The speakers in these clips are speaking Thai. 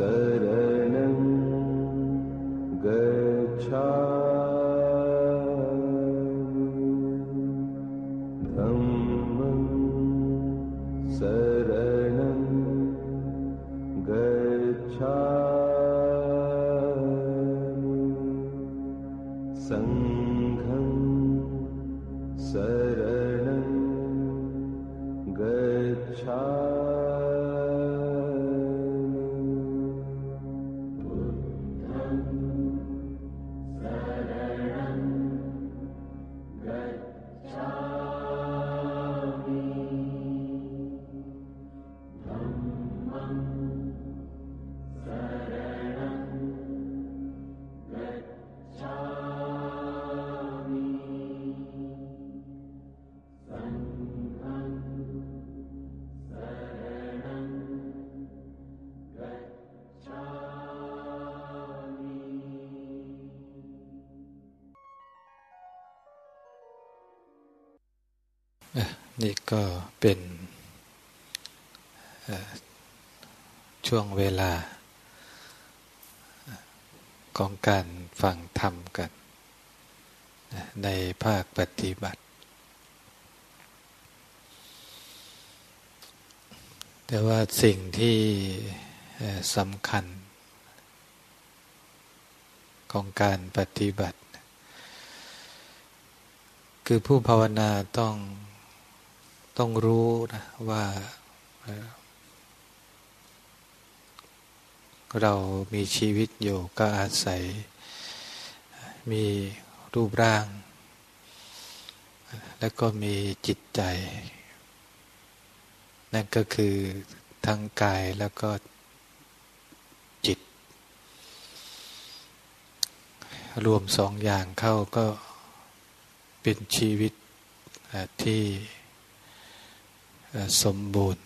शरणं गच्छा। ช่วงเวลา ของการฟังธรรมกัน ในภาคปฏิบัติ แต่ว่าสิ่งที่สำคัญ ของการปฏิบัติ คือผู้ภาวนาต้องต้องรู้นะว่า เรามีชีวิตอยู่ก็อาศัย มีรูปร่าง แล้วก็มีจิตใจ นั่นก็คือทั้งกายแล้วก็จิต รวมสองอย่างเข้าก็เป็นชีวิตที่สมบูรณ์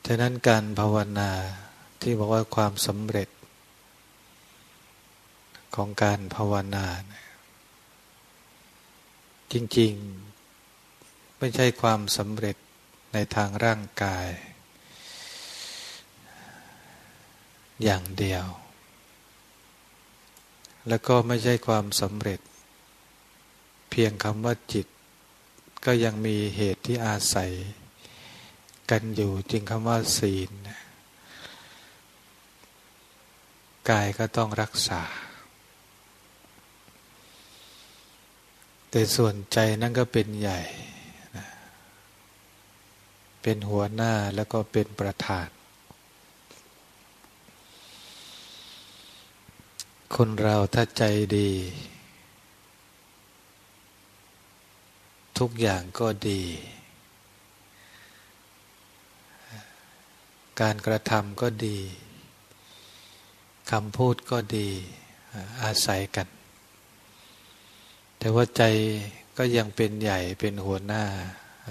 ฉะนั้นการภาวนาที่บอกว่าความสำเร็จ ของการภาวนา จริงๆ ไม่ใช่ความสำเร็จในทางร่างกาย อย่างเดียว แล้วก็ไม่ใช่ความสำเร็จ เพียงคำว่าจิต ก็ยังมีเหตุที่อาศัย กันอยู่จึงคำว่าศีลกายก็ต้องรักษา แต่ส่วนใจนั่นก็เป็นใหญ่ เป็นหัวหน้าแล้วก็เป็นประธาน คนเราถ้าใจดี ทุกอย่างก็ดี การกระทำก็ดีคำพูดก็ดีอาศัยกัน แต่ว่าใจก็ยังเป็นใหญ่เป็นหัวหน้า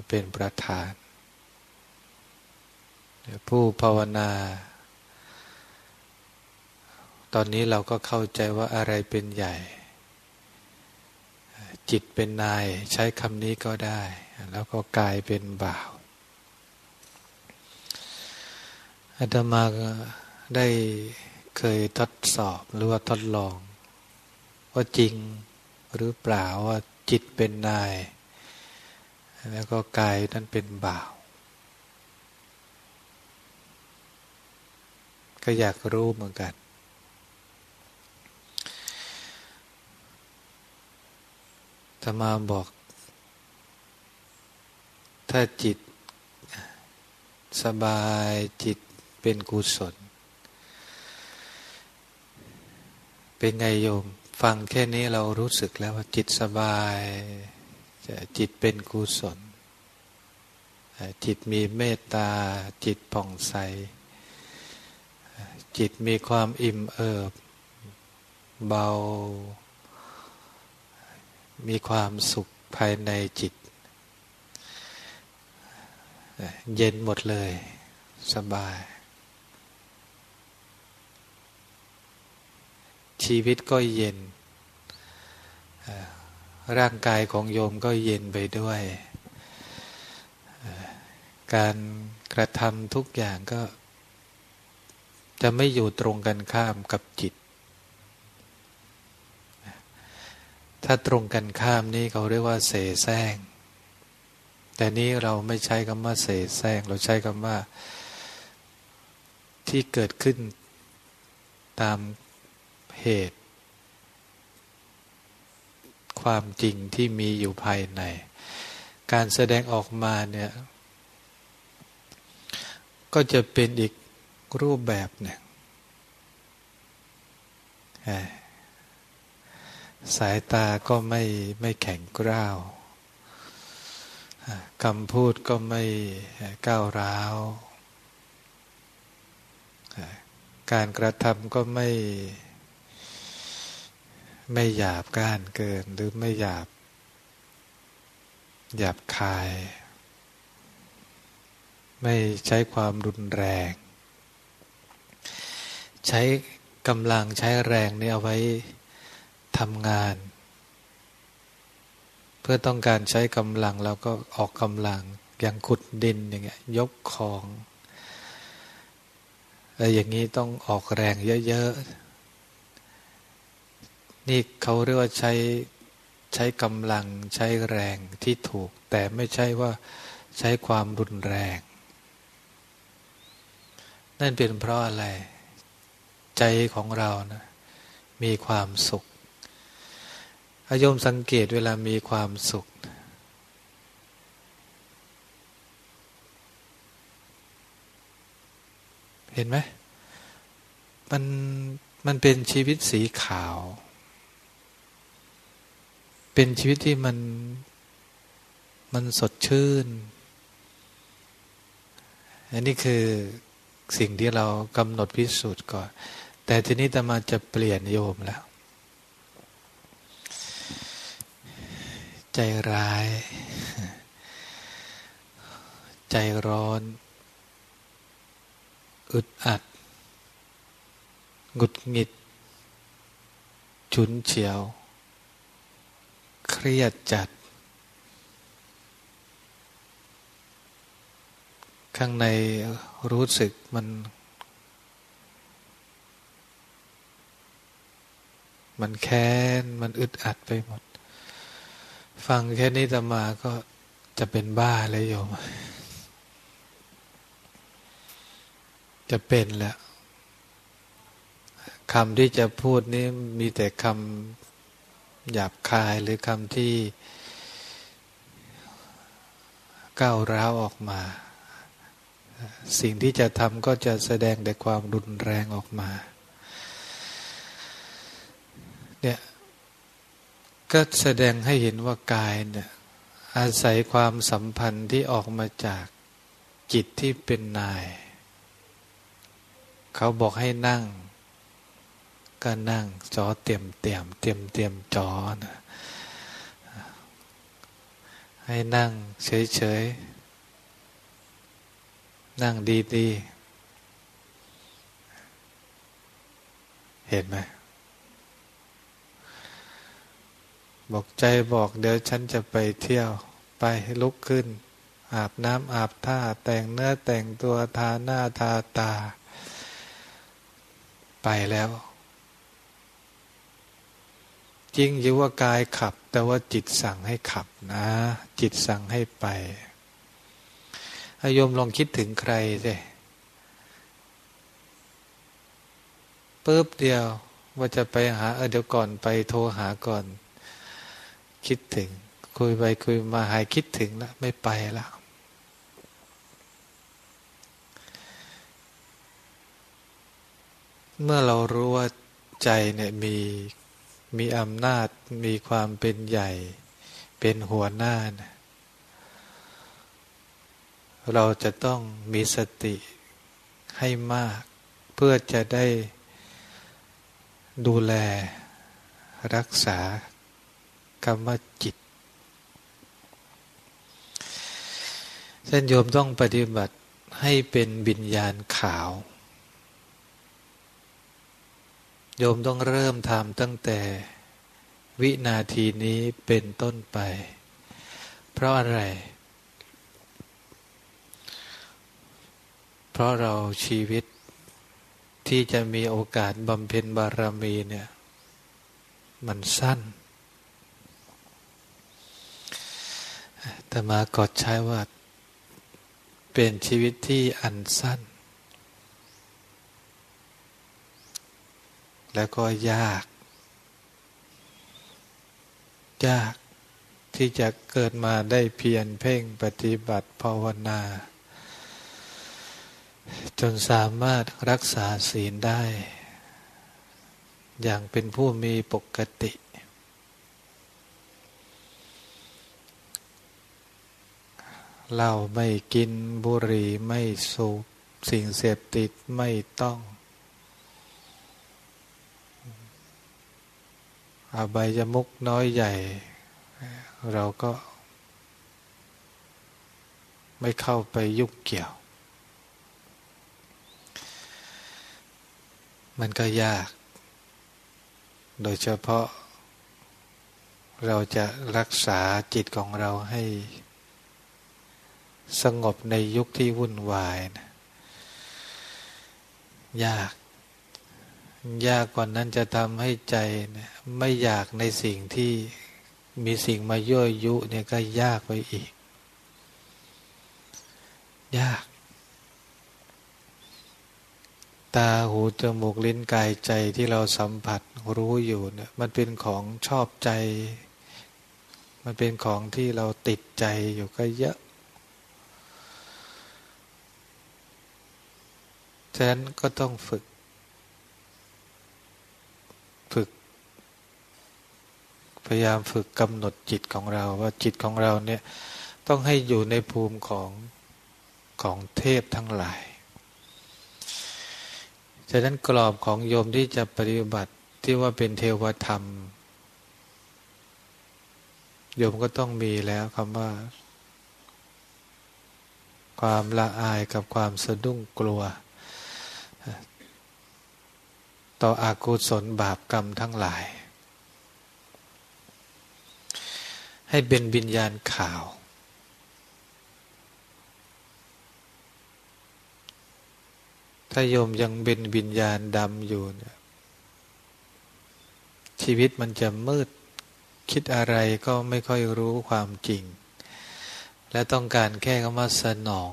เป็นประธาน ผู้ภาวนา ตอนนี้เราก็เข้าใจว่าอะไรเป็นใหญ่ จิตเป็นนายใช้คำนี้ก็ได้ แล้วก็กายเป็นบ่าว อาตมาได้เคยทดสอบหรือว่าทดลอง ว่าจริงหรือเปล่าว่าจิตเป็นนาย แล้วก็กายนั้นเป็นบ่าว ก็อยากรู้เหมือนกัน ธรรมาบอก ถ้าจิตสบายจิต เป็นกุศล เป็นไงโยม ฟังแค่นี้เรารู้สึกแล้วว่าจิตสบาย จิตเป็นกุศล จิตมีเมตตา จิตผ่องใส จิตมีความอิ่มเอิบ เบา มีความสุขภายในจิต เย็นหมดเลย สบาย ชีวิตก็เย็น ร่างกายของโยมก็เย็นไปด้วย การกระทำทุกอย่างก็ จะไม่อยู่ตรงกันข้ามกับจิต ถ้าตรงกันข้ามนี่เขาเรียกว่าเสแสร้งแต่นี้เราไม่ใช้คำว่าเสแสร้งเราใช้คำว่าที่เกิดขึ้นตาม เหตุ ความจริงที่มีอยู่ภายใน การแสดงออกมาเนี่ย ก็จะเป็นอีกรูปแบบหนึ่งสายตาก็ไม่ไม่แข็งกร้าวคำพูดก็ไม่ก้าวร้าว การกระทำก็ไม่ ไม่หยาบก้านเกินหรือไม่หยาบ หยาบคาย ไม่ใช้ความรุนแรง ใช้กำลังใช้แรงนี่เอาไว้ทำงาน เพื่อต้องการใช้กำลังเราก็ออกกำลังอย่างขุดดินอย่างเงี้ยยกของอะไรอย่างนี้ต้องออกแรงเยอะๆ นี่เขาเรียกว่าใช้ใช้กำลังใช้แรงที่ถูก แต่ไม่ใช่ว่าใช้ความรุนแรง นั่นเป็นเพราะอะไร ใจของเรานะมีความสุขอายมสังเกตเวลามีความสุข เห็นไหมมันมันเป็นชีวิตสีขาว เป็นชีวิตที่มันมันสดชื่น อันนี้คือสิ่งที่เรากำหนดพิสูจน์ก่อน แต่ทีนี้จะมาจะเปลี่ยนโยมแล้ว ใจร้าย ใจร้อน อึดอัดหงุดหงิด ฉุนเฉียว เครียดจัด ข้างในรู้สึกมัน มันแค้น มันอึดอัดไปหมด ฟังแค่นี้ตมาก็จะเป็นบ้าเลยโยม จะเป็นแล้วคำที่จะพูดนี้มีแต่คำ หยาบคายหรือคำที่ก้าวร้าวออกมา สิ่งที่จะทำก็จะแสดงแต่ความรุนแรงออกมา เนี่ยก็แสดงให้เห็นว่ากายเนี่ยอาศัยความสัมพันธ์ที่ออกมาจากจิตที่เป็นนาย เขาบอกให้นั่ง ก็นั่งจอเตรียมเตรียมเตรียมเตรียมจอนะให้นั่งเฉยเฉยนั่งดีดีเห็นไหมบอกใจบอกเดี๋ยวฉันจะไปเที่ยวไปลุกขึ้น อาบน้ำอาบท่าแต่งเนื้อแต่งตัวทาหน้าทาตา ไปแล้ว จริงอยู่ว่ากายขับ แต่ว่าจิตสั่งให้ขับนะ จิตสั่งให้ไปอายมลองคิดถึงใครสิปุ๊บเดียวว่าจะไปหาเออเดี๋ยวก่อนไปโทรหาก่อน คิดถึง คุยไปคุยมาหายคิดถึงแล้วไม่ไปแล้วเมื่อเรารู้ว่าใจเนี่ยมี มีอำนาจมีความเป็นใหญ่ เป็นหัวหน้านะเราจะต้องมีสติให้มาก เพื่อจะได้ดูแลรักษาคำว่าจิตเส้นโยมต้องปฏิบัติให้เป็นบิญญาณขาว โยมต้องเริ่มทำตั้งแต่วินาทีนี้เป็นต้นไป เพราะอะไร เพราะเราชีวิตที่จะมีโอกาสบำเพ็ญบารมีเนี่ย มันสั้น แต่มากอดใช้ว่า เป็นชีวิตที่อันสั้น แล้วก็ยาก ยากที่จะเกิดมาได้เพียรเพ่งปฏิบัติภาวนา จนสามารถรักษาศีลได้ อย่างเป็นผู้มีปกติ เหล้าไม่กินบุหรี่ไม่สูบสิ่งเสพติดไม่ต้อง อาบายมุกน้อยใหญ่ เราก็ไม่เข้าไปยุ่งเกี่ยว มันก็ยาก โดยเฉพาะ เราจะรักษาจิตของเราให้ สงบในยุคที่วุ่นวายนะยาก ยากกว่านั้นจะทำให้ใจไม่อยากในสิ่งที่มีสิ่งมาย่อยยุเนี่ยก็ยากไปอีก ยาก ตาหูจมูกลิ้นกายใจที่เราสัมผัสรู้อยู่เนี่ยมันเป็นของชอบใจ มันเป็นของที่เราติดใจอยู่ก็เยอะฉะนั้นก็ต้องฝึก พยายามฝึกกำหนดจิตของเรา ว่าจิตของเราเนี่ยต้องให้อยู่ในภูมิของของเทพทั้งหลาย ฉะนั้นกรอบของโยมที่จะปฏิบัติที่ว่าเป็นเทวธรรม โยมก็ต้องมีแล้วคำว่า ความละอายกับความสะดุ้งกลัว ต่ออากุศลบาปกรรมทั้งหลาย ให้เป็นบิญญาณข่าว ถ้าโยมยังเป็นวิญญาณดำอยู่เนี่ยชีวิตมันจะมืดคิดอะไรก็ไม่ค่อยรู้ความจริง และต้องการแค่คำว่าสนอง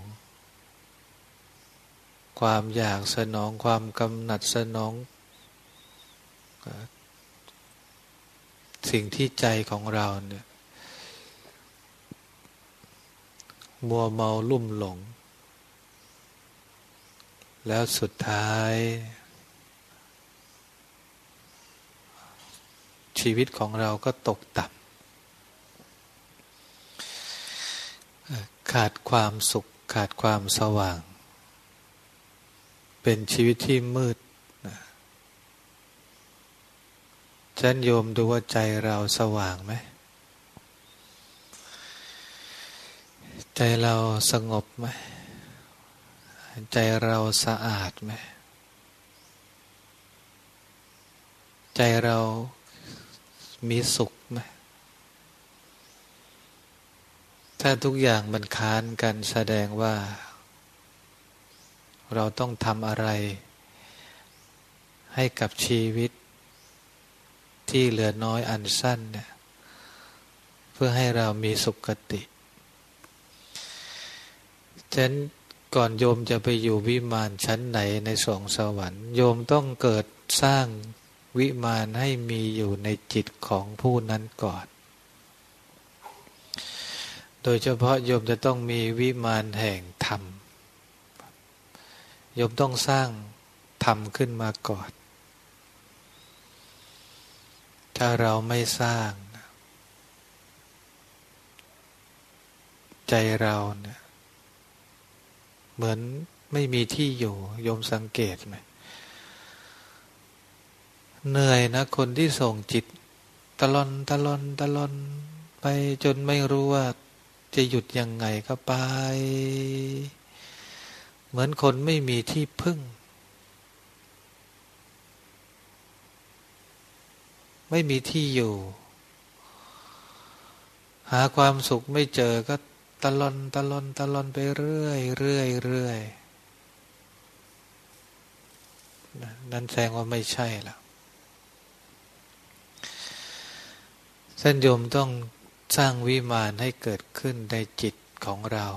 ความอยากสนองความกำหนัดสนอง สิ่งที่ใจของเราเนี่ย มัวเมาลุ่มหลง แล้วสุดท้าย ชีวิตของเราก็ตกต่ำขาดความสุขขาดความสว่าง เป็นชีวิตที่มืดฉันโยมดูว่าใจเราสว่างไหม ใจเราสงบไหม ใจเราสะอาดไหม ใจเรามีสุขไหม ถ้าทุกอย่างมันค้านกันแสดงว่า เราต้องทำอะไร ให้กับชีวิต ที่เหลือน้อยอันสั้นเนี่ยเพื่อให้เรามีสุขติ ฉะนั้นก่อนโยมจะไปอยู่วิมานชั้นไหนในสองสวรรค์ โยมต้องเกิดสร้างวิมานให้มีอยู่ในจิตของผู้นั้นก่อน โดยเฉพาะโยมจะต้องมีวิมานแห่งธรรม โยมต้องสร้างธรรมขึ้นมาก่อน ถ้าเราไม่สร้าง ใจเราเนี่ย เหมือนไม่มีที่อยู่โยมสังเกตไหมเหนื่อยนะ คนที่ส่งจิต ตลอนตลอนตลอนไปจนไม่รู้ว่า จะหยุดยังไงก็ไป เหมือนคนไม่มีที่พึ่ง ไม่มีที่อยู่ หาความสุขไม่เจอก็ ตลอนตลอนตลอนไปเรื่อยเรื่อยเรื่อยนั้นแสดงว่าไม่ใช่ละท่านโยมต้องสร้างวิมานให้เกิดขึ้นในจิตของเรา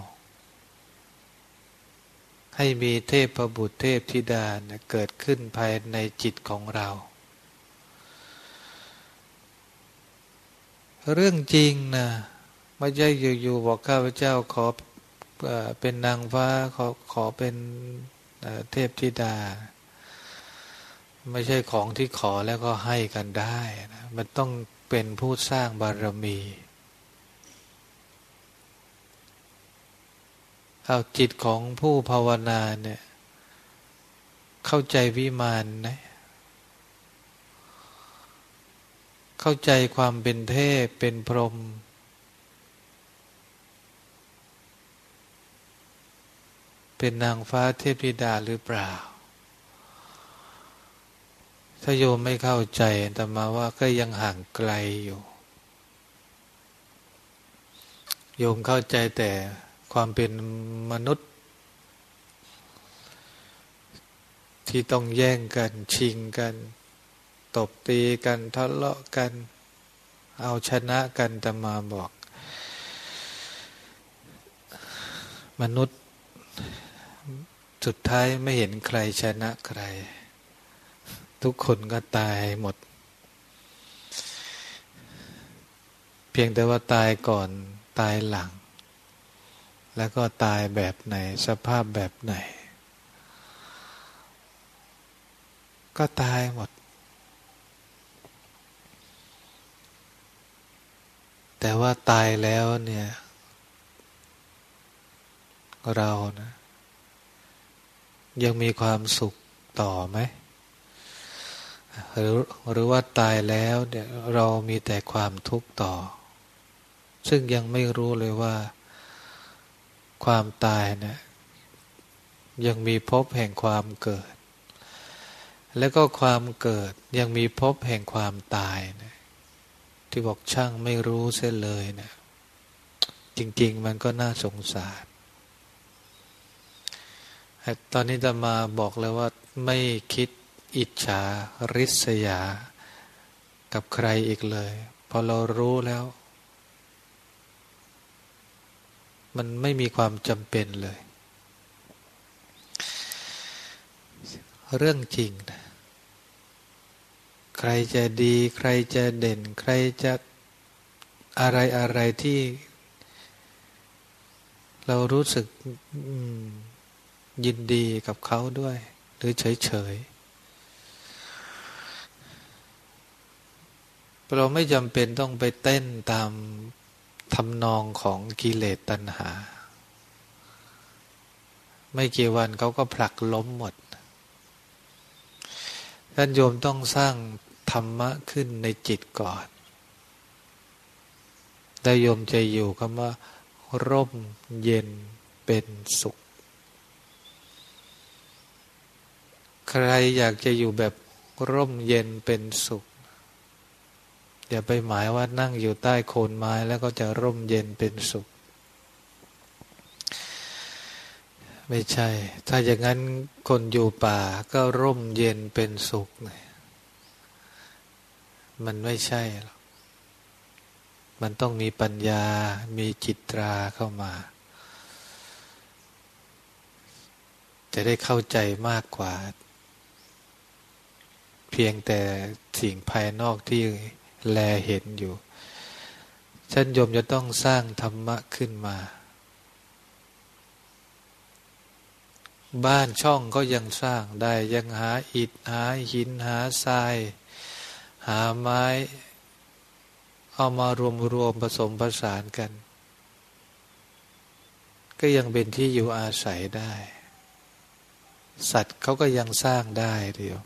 ให้มีเทพประบุเทพธิดาเกิดขึ้นภายในจิตของเรา เรื่องจริงนะ ไม่ใช่อยู่ๆบอกข้าพเจ้าขอเป็นนางฟ้าขอขอเป็นเทพธิดา ไม่ใช่ของที่ขอแล้วก็ให้กันได้นะมันต้องเป็นผู้สร้างบารมีเอาจิตของผู้ภาวนาเนี่ย เข้าใจวิมานนะเข้าใจความเป็นเทพเป็นพรหม เป็นนางฟ้าเทพธิดาหรือเปล่า ถ้าโยมไม่เข้าใจแต่มาว่าก็ยังห่างไกลอยู่ โยมเข้าใจแต่ความเป็นมนุษย์ ที่ต้องแย่งกันชิงกัน ตบตีกันทะเลาะกัน เอาชนะกันแต่มาบอก มนุษย์ สุดท้ายไม่เห็นใครชนะใคร ทุกคนก็ตายหมด เพียงแต่ว่าตายก่อนตายหลัง แล้วก็ตายแบบไหนสภาพแบบไหน ก็ตายหมด แต่ว่าตายแล้วเนี่ย เรานะ ยังมีความสุขต่อไหมหรือหรือว่าตายแล้วเนี่ยเรามีแต่ความทุกข์ต่อ ซึ่งยังไม่รู้เลยว่า ความตายเนี่ยยังมีภพแห่งความเกิด แล้วก็ความเกิดยังมีภพแห่งความตายนะที่บอกช่างไม่รู้เส้นเลยเนะจริง ๆ มันก็น่าสงสาร ตอนนี้จะมาบอกเลยว่าไม่คิดอิจฉาริษยา กับใครอีกเลย พอเรารู้แล้ว มันไม่มีความจำเป็นเลย เรื่องจริงนะใครจะดี ใครจะเด่น ใครจะอะไรอะไรที่ เรารู้สึก อืม ยินดีกับเขาด้วย หรือเฉยๆเราไม่จำเป็นต้องไปเต้นตามทำนองของกิเลสตัณหา ไม่กี่วันเขาก็ผลักล้มหมด ท่านโยมต้องสร้างธรรมะขึ้นในจิตก่อนแล้โยมจะอยู่คำว่า ร่มเย็นเป็นสุข ใครอยากจะอยู่แบบร่มเย็นเป็นสุข อย่าไปหมายว่านั่งอยู่ใต้โคนไม้แล้วก็จะร่มเย็นเป็นสุข ไม่ใช่ ถ้าอย่างนั้นคนอยู่ป่าก็ร่มเย็นเป็นสุข มันไม่ใช่หรอกมันต้องมีปัญญา มีจิตราเข้ามา จะได้เข้าใจมากกว่า เพียงแต่สิ่งภายนอกที่แลเห็นอยู่ฉันโยมจะต้องสร้างธรรมะขึ้นมา บ้านช่องก็ยังสร้างได้ยังหาอิฐหาหินหาทราย หาไม้ เอามารวมรวมผสมผสานกัน ก็ยังเป็นที่อยู่อาศัยได้ สัตว์เขาก็ยังสร้างได้เดียว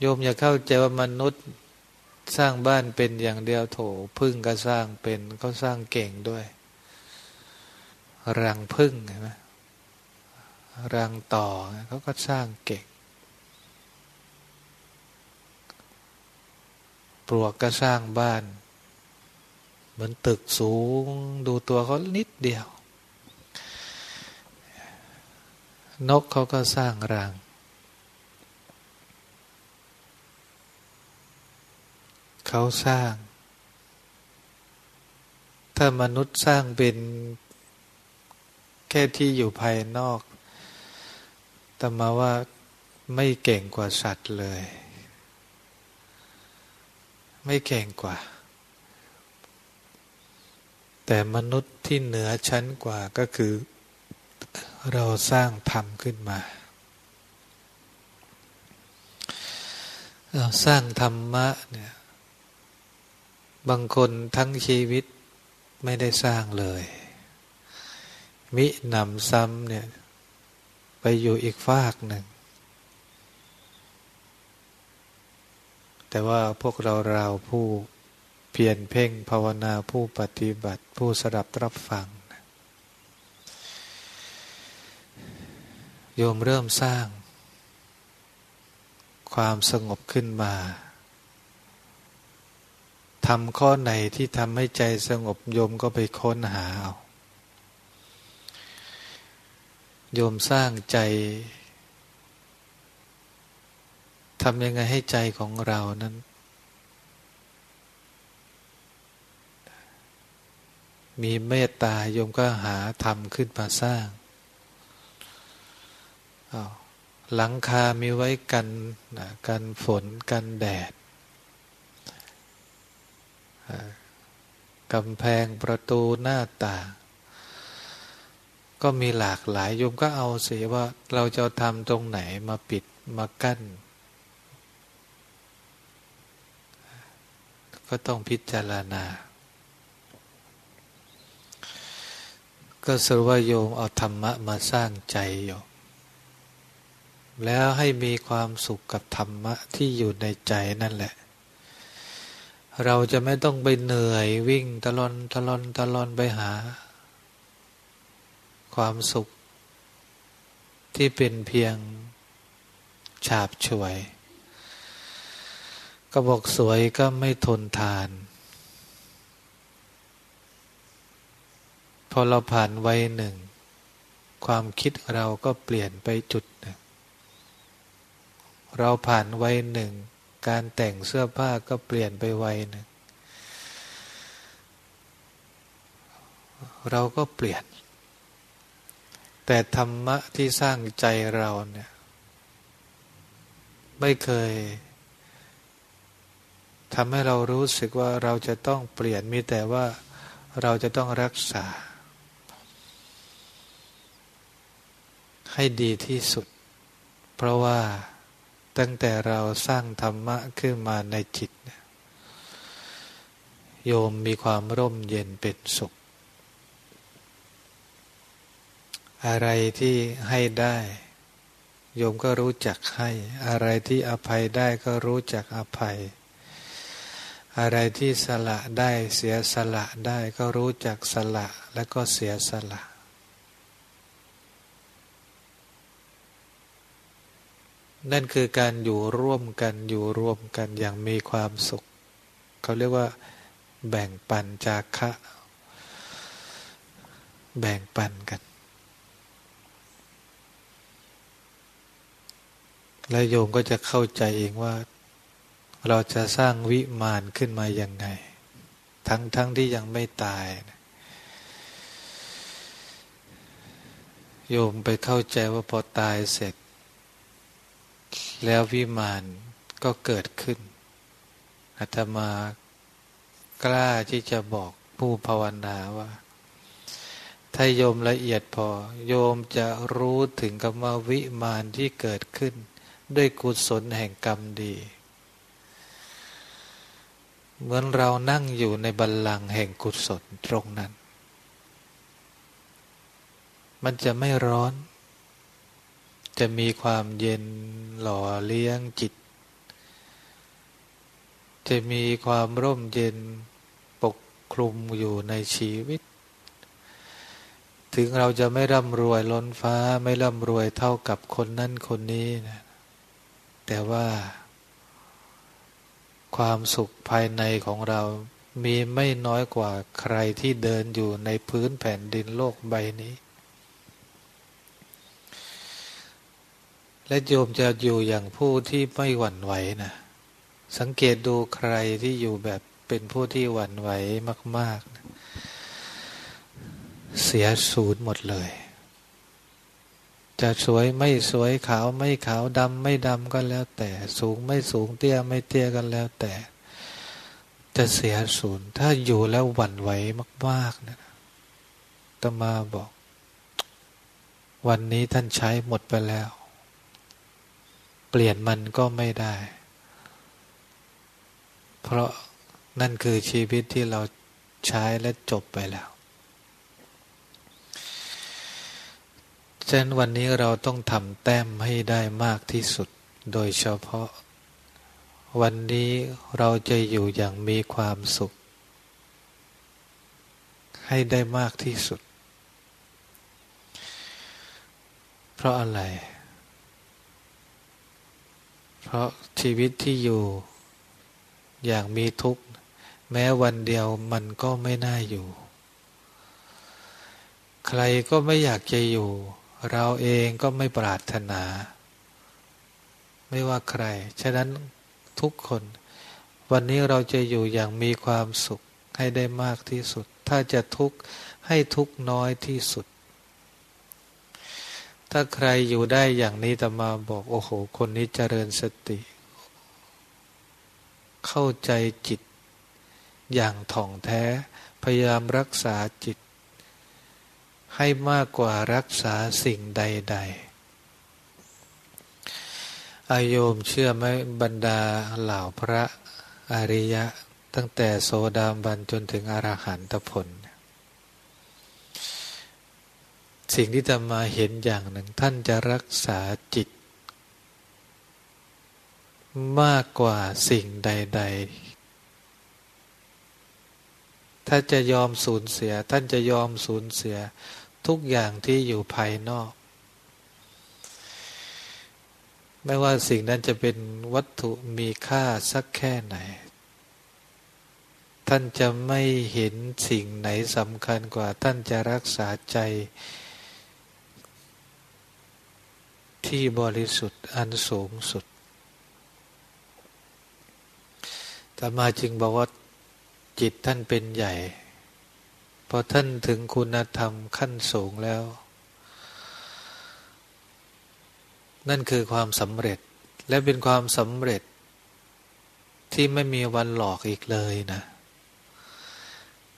โยมอย่าเข้าใจว่ามนุษย์สร้างบ้านเป็นอย่างเดียวโถพึ่งก็สร้างเป็นเขาสร้างเก่งด้วย รังพึ่งเห็นไหมรังต่อเขาก็สร้างเก่งปลวกก็สร้างบ้านเหมือนตึกสูง ดูตัวเขานิดเดียว นกเขาก็สร้างรัง เขาสร้าง ถ้ามนุษย์สร้างเป็นแค่ที่อยู่ภายนอกแต่มาว่าไม่เก่งกว่าสัตว์เลย ไม่เก่งกว่า แต่มนุษย์ที่เหนือชั้นกว่าก็คือเราสร้างธรรมขึ้นมา เราสร้างธรรมะเนี่ย บางคนทั้งชีวิตไม่ได้สร้างเลย มิหนำซ้ำเนี่ย ไปอยู่อีกฟากหนึ่ง แต่ว่าพวกเราเราผู้เพียรเพ่งภาวนาผู้ปฏิบัติผู้สดับรับฟัง โยมเริ่มสร้าง ความสงบขึ้นมา ทำข้อไหนที่ทำให้ใจสงบโยมก็ไปค้นหาเอาโยมสร้างใจทำยังไงให้ใจของเรานั้น มีเมตตาโยมก็หาทำขึ้นมาสร้างหลังคามีไว้กันนะกันฝนกันแดด กำแพงประตูหน้าต่างก็มีหลากหลายโยมก็เอาสิว่าเราจะทำตรงไหนมาปิดมากั้น ก็ต้องพิจารณา ก็สรุปว่าโยมเอาธรรมะมาสร้างใจโยมแล้วให้มีความสุขกับธรรมะที่อยู่ในใจนั่นแหละ เราจะไม่ต้องไปเหนื่อยวิ่งตะลอนตะลอนตะลอนไปหา ความสุข ที่เป็นเพียงฉาบฉวยก็บอกสวยก็ไม่ทนทาน พอเราผ่านวัยหนึ่ง ความคิดเราก็เปลี่ยนไปจุดหนึ่งเราผ่านวัยหนึ่ง การแต่งเสื้อผ้าก็เปลี่ยนไปวัยหนึ่งเราก็เปลี่ยน แต่ธรรมะที่สร้างใจเราเนี่ย ไม่เคยทำให้เรารู้สึกว่าเราจะต้องเปลี่ยนมีแต่ว่าเราจะต้องรักษา ให้ดีที่สุด เพราะว่า ตั้งแต่เราสร้างธรรมะขึ้นมาในจิต โยมมีความร่มเย็นเป็นสุข อะไรที่ให้ได้ โยมก็รู้จักให้ อะไรที่อภัยได้ก็รู้จักอภัย อะไรที่สละได้เสียสละได้ก็รู้จักสละและก็เสียสละ นั่นคือการอยู่ร่วมกันอยู่รวมกันอย่างมีความสุข เขาเรียกว่า แบ่งปันจากคะ แบ่งปันกัน และโยมก็จะเข้าใจเองว่า เราจะสร้างวิมานขึ้นมาอย่างไง ทั้งทั้งที่ยังไม่ตายโยมไปเข้าใจว่าพอตายเสร็จ แล้ววิมานก็เกิดขึ้นอาตมากล้าที่จะบอกผู้ภาวนาว่า ถ้าโยมละเอียดพอ โยมจะรู้ถึงคำว่าวิมานที่เกิดขึ้น ด้วยกุศลแห่งกรรมดี เหมือนเรานั่งอยู่ในบัลลังก์แห่งกุศลตรงนั้น มันจะไม่ร้อน จะมีความเย็นหล่อเลี้ยงจิต จะมีความร่มเย็นปกคลุมอยู่ในชีวิต ถึงเราจะไม่ร่ำรวยล้นฟ้าไม่ร่ำรวยเท่ากับคนนั่นคนนี้นะแต่ว่าความสุขภายในของเรามีไม่น้อยกว่าใครที่เดินอยู่ในพื้นแผ่นดินโลกใบนี้ และโยมจะอยู่อย่างผู้ที่ไม่หวั่นไหวนะสังเกตดูใครที่อยู่แบบเป็นผู้ที่หวั่นไหวมากๆนะเสียศูนย์หมดเลย จะสวยไม่สวยขาวไม่ขาวดำไม่ดำก็แล้วแต่ สูงไม่สูงเตี้ยไม่เตี้ยกันแล้วแต่ จะเสียศูนย์ ถ้าอยู่แล้วหวั่นไหวมากๆนะตมาบอก วันนี้ท่านใช้หมดไปแล้ว ลี่ยนมันก็ไม่ได้ เพราะนั่นคือชีวิตที่เราใช้และจบไปแล้วฉะนั้นวันนี้เราต้องทำแต้มให้ได้มากที่สุด โดยเฉพาะ วันนี้เราจะอยู่อย่างมีความสุข ให้ได้มากที่สุด เพราะอะไร เพราะชีวิตที่อยู่อย่างมีทุกข์ แม้วันเดียวมันก็ไม่น่าอยู่ ใครก็ไม่อยากจะอยู่ เราเองก็ไม่ปรารถนา ไม่ว่าใคร ฉะนั้นทุกคน วันนี้เราจะอยู่อย่างมีความสุขให้ได้มากที่สุด ถ้าจะทุกข์ให้ทุกข์น้อยที่สุด ถ้าใครอยู่ได้อย่างนี้แต่มาบอก โอ้โห คนนี้เจริญสติ เข้าใจจิต อย่างถ่องแท้ พยายามรักษาจิต ให้มากกว่ารักษาสิ่งใด ๆอาโยมเชื่อไหมบรรดาเหล่าพระอริยะ ตั้งแต่โสดาบันจนถึงอรหันตผล สิ่งที่จะมาเห็นอย่างหนึ่ง ท่านจะรักษาจิต มากกว่าสิ่งใด ๆ ถ้าจะยอมสูญเสีย ท่านจะยอมสูญเสีย ทุกอย่างที่อยู่ภายนอก ไม่ว่าสิ่งนั้นจะเป็นวัตถุมีค่าสักแค่ไหน ท่านจะไม่เห็นสิ่งไหนสำคัญกว่า ท่านจะรักษาใจ ที่บริสุทธิ์อันสูงสุดแต่มาจึงบอกว่าจิตท่านเป็นใหญ่ พอท่านถึงคุณธรรมขั้นสูงแล้ว นั่นคือความสำเร็จและเป็นความสำเร็จที่ไม่มีวันหลอกอีกเลยนะ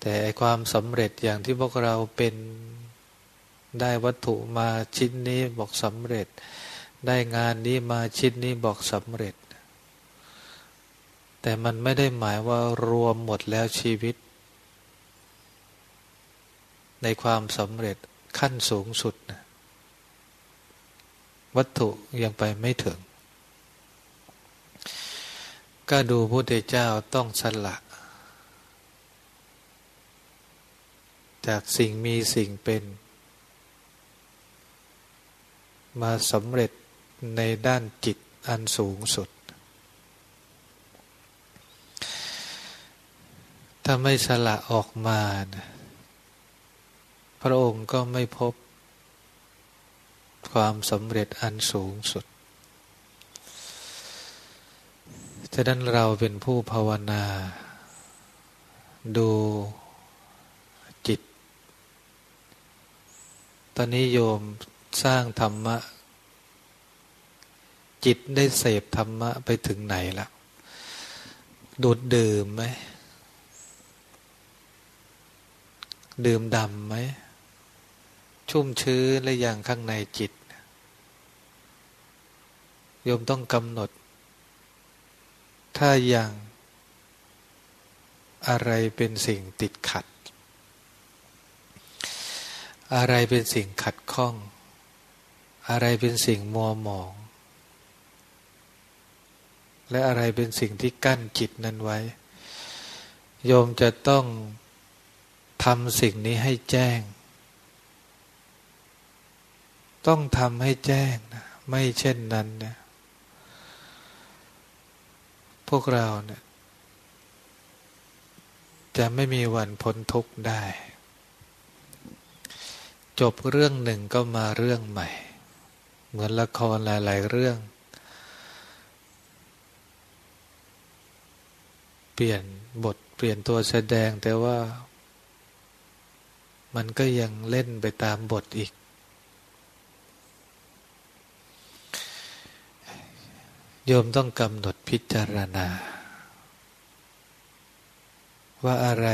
แต่ความสำเร็จอย่างที่พวกเราเป็น ได้วัตถุมาชิ้นนี้บอกสำเร็จ ได้งานนี้มาชิ้นนี้บอกสำเร็จ แต่มันไม่ได้หมายว่ารวมหมดแล้วชีวิต ในความสำเร็จขั้นสูงสุดนะวัตถุยังไปไม่ถึง ก็ดูพระพุทเจ้าต้องสละ จากสิ่งมีสิ่งเป็น มาสำเร็จในด้านจิตอันสูงสุด ถ้าไม่สละออกมานะพระองค์ก็ไม่พบความสำเร็จอันสูงสุดฉะนั้นเราเป็นผู้ภาวนา ดูจิต ตอนนี้โยม สร้างธรรมะ จิตได้เสพธรรมะไปถึงไหนละดูดดื่มไหม ดื่มดำไหม ชุ่มชื้นและอย่างข้างในจิตโยมต้องกำหนด ถ้าอย่างอะไรเป็นสิ่งติดขัด อะไรเป็นสิ่งขัดข้อง อะไรเป็นสิ่งมัวหมอง และอะไรเป็นสิ่งที่กั้นจิตนั้นไว้ โยมจะต้องทำสิ่งนี้ให้แจ้ง ต้องทำให้แจ้งนะไม่เช่นนั้นนี่ยพวกเราเนี่ยจะไม่มีวันพ้นทุกข์ได้ จบเรื่องหนึ่งก็มาเรื่องใหม่ เหมือนละครหลาย ๆ เรื่อง เปลี่ยนบทเปลี่ยนตัวแสดงแต่ว่า มันก็ยังเล่นไปตามบทอีก โยมต้องกำหนดพิจารณา ว่าอะไร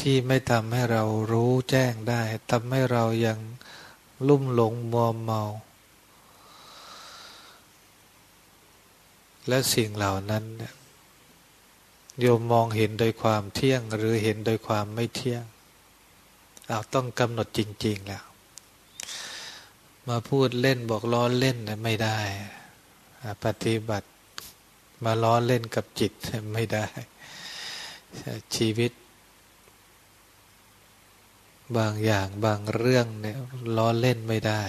ที่ไม่ทำให้เรารู้แจ้งได้ทำให้เรายังลุ่มหลงมัวเมา และสิ่งเหล่านั้นโยมมองเห็นโดยความเที่ยงหรือเห็นโดยความไม่เที่ยงเราต้องกำหนดจริง ๆ แล้ว มาพูดเล่นบอกล้อเล่นไม่ได้ ปฏิบัติมาล้อเล่นกับจิตไม่ได้ ชีวิต บางอย่างบางเรื่องเนี่ยล้อเล่นไม่ได้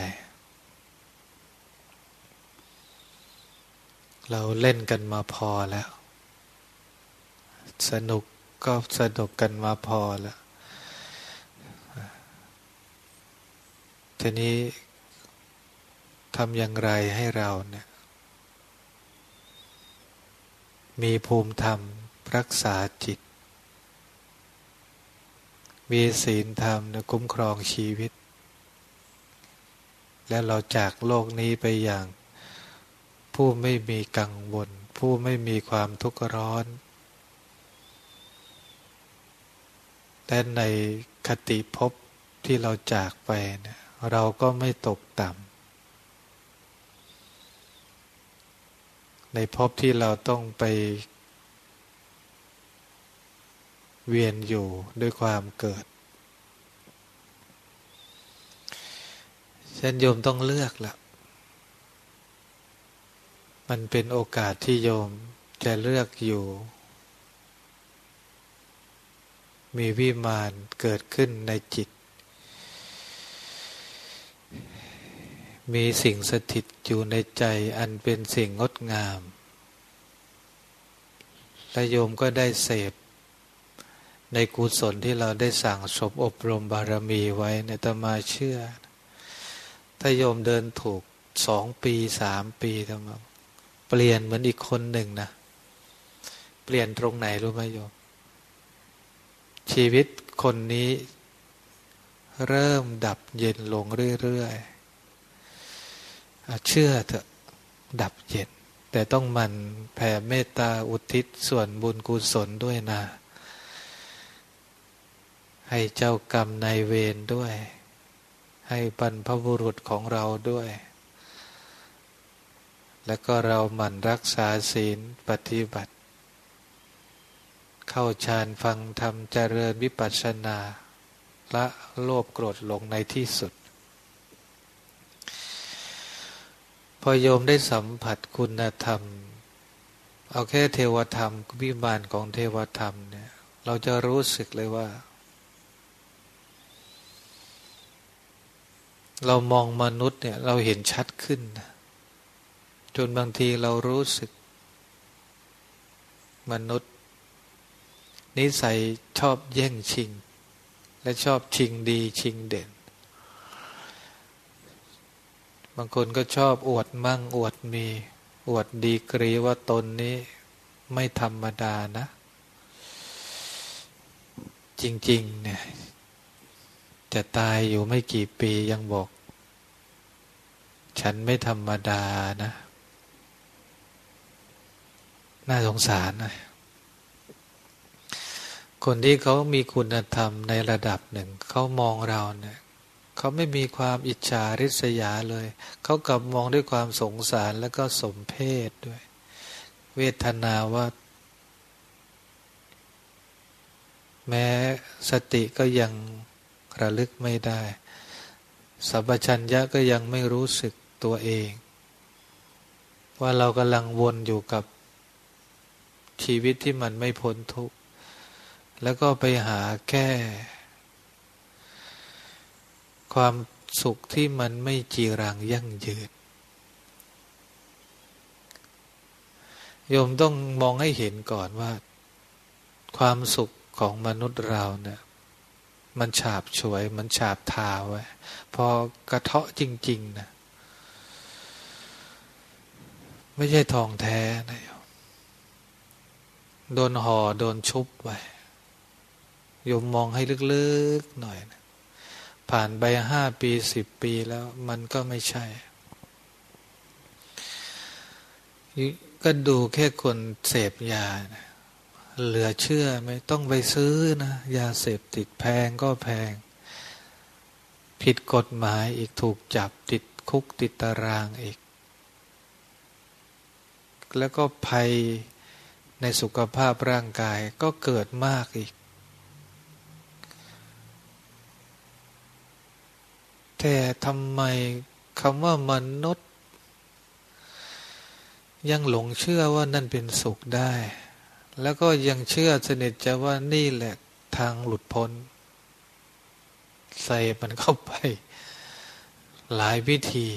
เราเล่นกันมาพอแล้ว สนุกก็สนุกกันมาพอแล้ว ทีนี้ทำอย่างไรให้เราเนี่ย มีภูมิธรรมรักษาจิต มีศีลธรรมคุ้มครองชีวิต และเราจากโลกนี้ไปอย่าง ผู้ไม่มีกังวล ผู้ไม่มีความทุกข์ร้อน แต่ในคติภพที่เราจากไปเนี่ยเราก็ไม่ตกต่ำ ในภพที่เราต้องไปเวียนอยู่ด้วยความเกิดฉันโยมต้องเลือกละ มันเป็นโอกาสที่โยมจะเลือกอยู่ มีวิมานเกิดขึ้นในจิต มีสิ่งสถิตอยู่ในใจอันเป็นสิ่งงดงาม และโยมก็ได้เสพ ในกุศลที่เราได้สั่งสมอบรมบารมีไว้ในตมาเชื่อ ถ้าโยมเดินถูกสองปีสามปีทำไมเปลี่ยนเหมือนอีกคนหนึ่งนะ เปลี่ยนตรงไหนรู้ไหมโยม ชีวิตคนนี้ เริ่มดับเย็นลงเรื่อยๆเชื่อเถอะดับเย็น แต่ต้องมันแผ่เมตตาอุทิศส่วนบุญกุศลด้วยนะ ให้เจ้ากรรมนายเวรด้วย ให้บรรพบุรุษของเราด้วย แล้วก็เราหมั่นรักษาศีลปฏิบัติ เข้าฌานฟังธรรมเจริญวิปัสสนาละโลภโกรธหลงในที่สุด พอโยมได้สัมผัสคุณธรรม เอาแค่เทวธรรมวิมานของเทวธรรมเนี่ยเราจะรู้สึกเลยว่า เรามองมนุษย์เนี่ยเราเห็นชัดขึ้นนะ จนบางทีเรารู้สึก มนุษย์ นิสัยชอบแย่งชิง และชอบชิงดีชิงเด่น บางคนก็ชอบอวดมั่งอวดมี อวดดีกรีว่าตนนี้ไม่ธรรมดานะ จริง ๆ เนี่ย จะตายอยู่ไม่กี่ปียังบอก ฉันไม่ธรรมดานะ น่าสงสารนะคนที่เขามีคุณธรรมในระดับหนึ่ง เขามองเราเนี่ยเขาไม่มีความอิจฉาริษยาเลย เขากลับมองด้วยความสงสารแล้วก็สมเพศด้วย เวทนาว่า แม้สติก็ยังระลึกไม่ได้ สัพชัญญะก็ยังไม่รู้สึกตัวเอง ว่าเรากำลังวนอยู่กับ ชีวิตที่มันไม่พ้นทุกข์ แล้วก็ไปหาแค่ความสุขที่มันไม่จีรังยั่งยืนโยมต้องมองให้เห็นก่อนว่า ความสุขของมนุษย์เราเนี่ย มันฉาบฉวย มันฉาบทาไว้ พอกระเทาะจริง ๆนะไม่ใช่ทองแท้นะโย โดนห่อโดนชุบไว้โยมมองให้ลึกๆหน่อยนะผ่านไปห้าปีสิบปีแล้วมันก็ไม่ใช่ ก็ดูแค่คนเสพยานะเหลือเชื่อไม่ต้องไปซื้อนะยาเสพติดแพงก็แพง ผิดกฎหมายอีกถูกจับติดคุกติดตารางอีก แล้วก็ภัย ในสุขภาพร่างกายก็เกิดมากอีก แต่ทำไมคำว่ามนุษย์ ยังหลงเชื่อว่านั่นเป็นสุขได้ แล้วก็ยังเชื่อสนิทจะว่านี่แหละทางหลุดพ้น ใส่มันเข้าไป หลายวิธี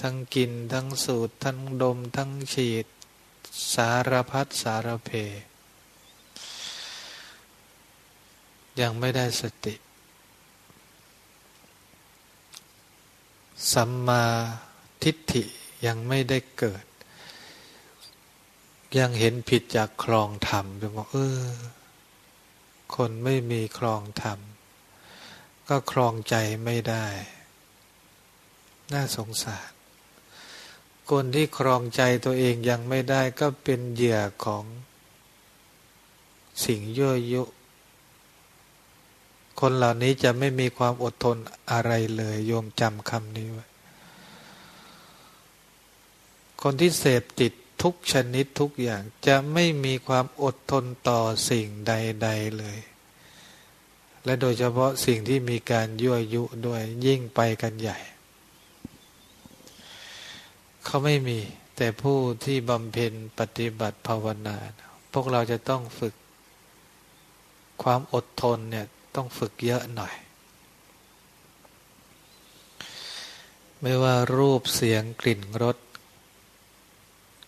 ทั้งกินทั้งสูดทั้งดมทั้งฉีด สารพัดสารเพ ยังไม่ได้สติ สัมมาทิฏฐิยังไม่ได้เกิด ยังเห็นผิดจากครองธรรมจะบอกเออ คนไม่มีครองธรรม ก็ครองใจไม่ได้ น่าสงสาร คนที่ครองใจตัวเองยังไม่ได้ก็เป็นเหยื่อของสิ่งยั่วยุ คนเหล่านี้จะไม่มีความอดทนอะไรเลยโยมจำคำนี้ไว้ คนที่เสพติดทุกชนิดทุกอย่างจะไม่มีความอดทนต่อสิ่งใด ๆเลย และโดยเฉพาะสิ่งที่มีการยั่วยุด้วยยิ่งไปกันใหญ่ เขาไม่มี แต่ผู้ที่บำเพ็ญปฏิบัติภาวนา พวกเราจะต้องฝึก ความอดทนเนี่ยต้องฝึกเยอะหน่อย ไม่ว่ารูปเสียงกลิ่นรส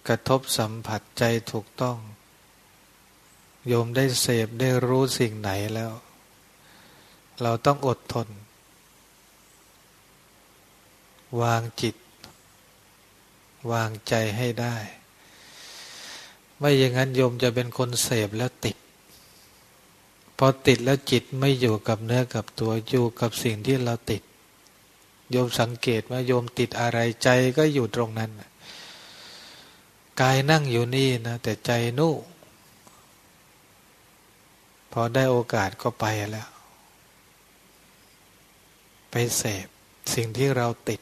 กระทบสัมผัสใจถูกต้อง โยมได้เสพได้รู้สิ่งไหนแล้ว เราต้องอดทน วางจิต วางใจให้ได้ ไม่อย่างนั้นโยมจะเป็นคนเสพแล้วติด พอติดแล้วจิตไม่อยู่กับเนื้อกับตัวอยู่กับสิ่งที่เราติด โยมสังเกตว่าโยมติดอะไรใจก็อยู่ตรงนั้น กายนั่งอยู่นี่นะแต่ใจนู่พอได้โอกาสก็ไปแล้ว ไปเสพสิ่งที่เราติด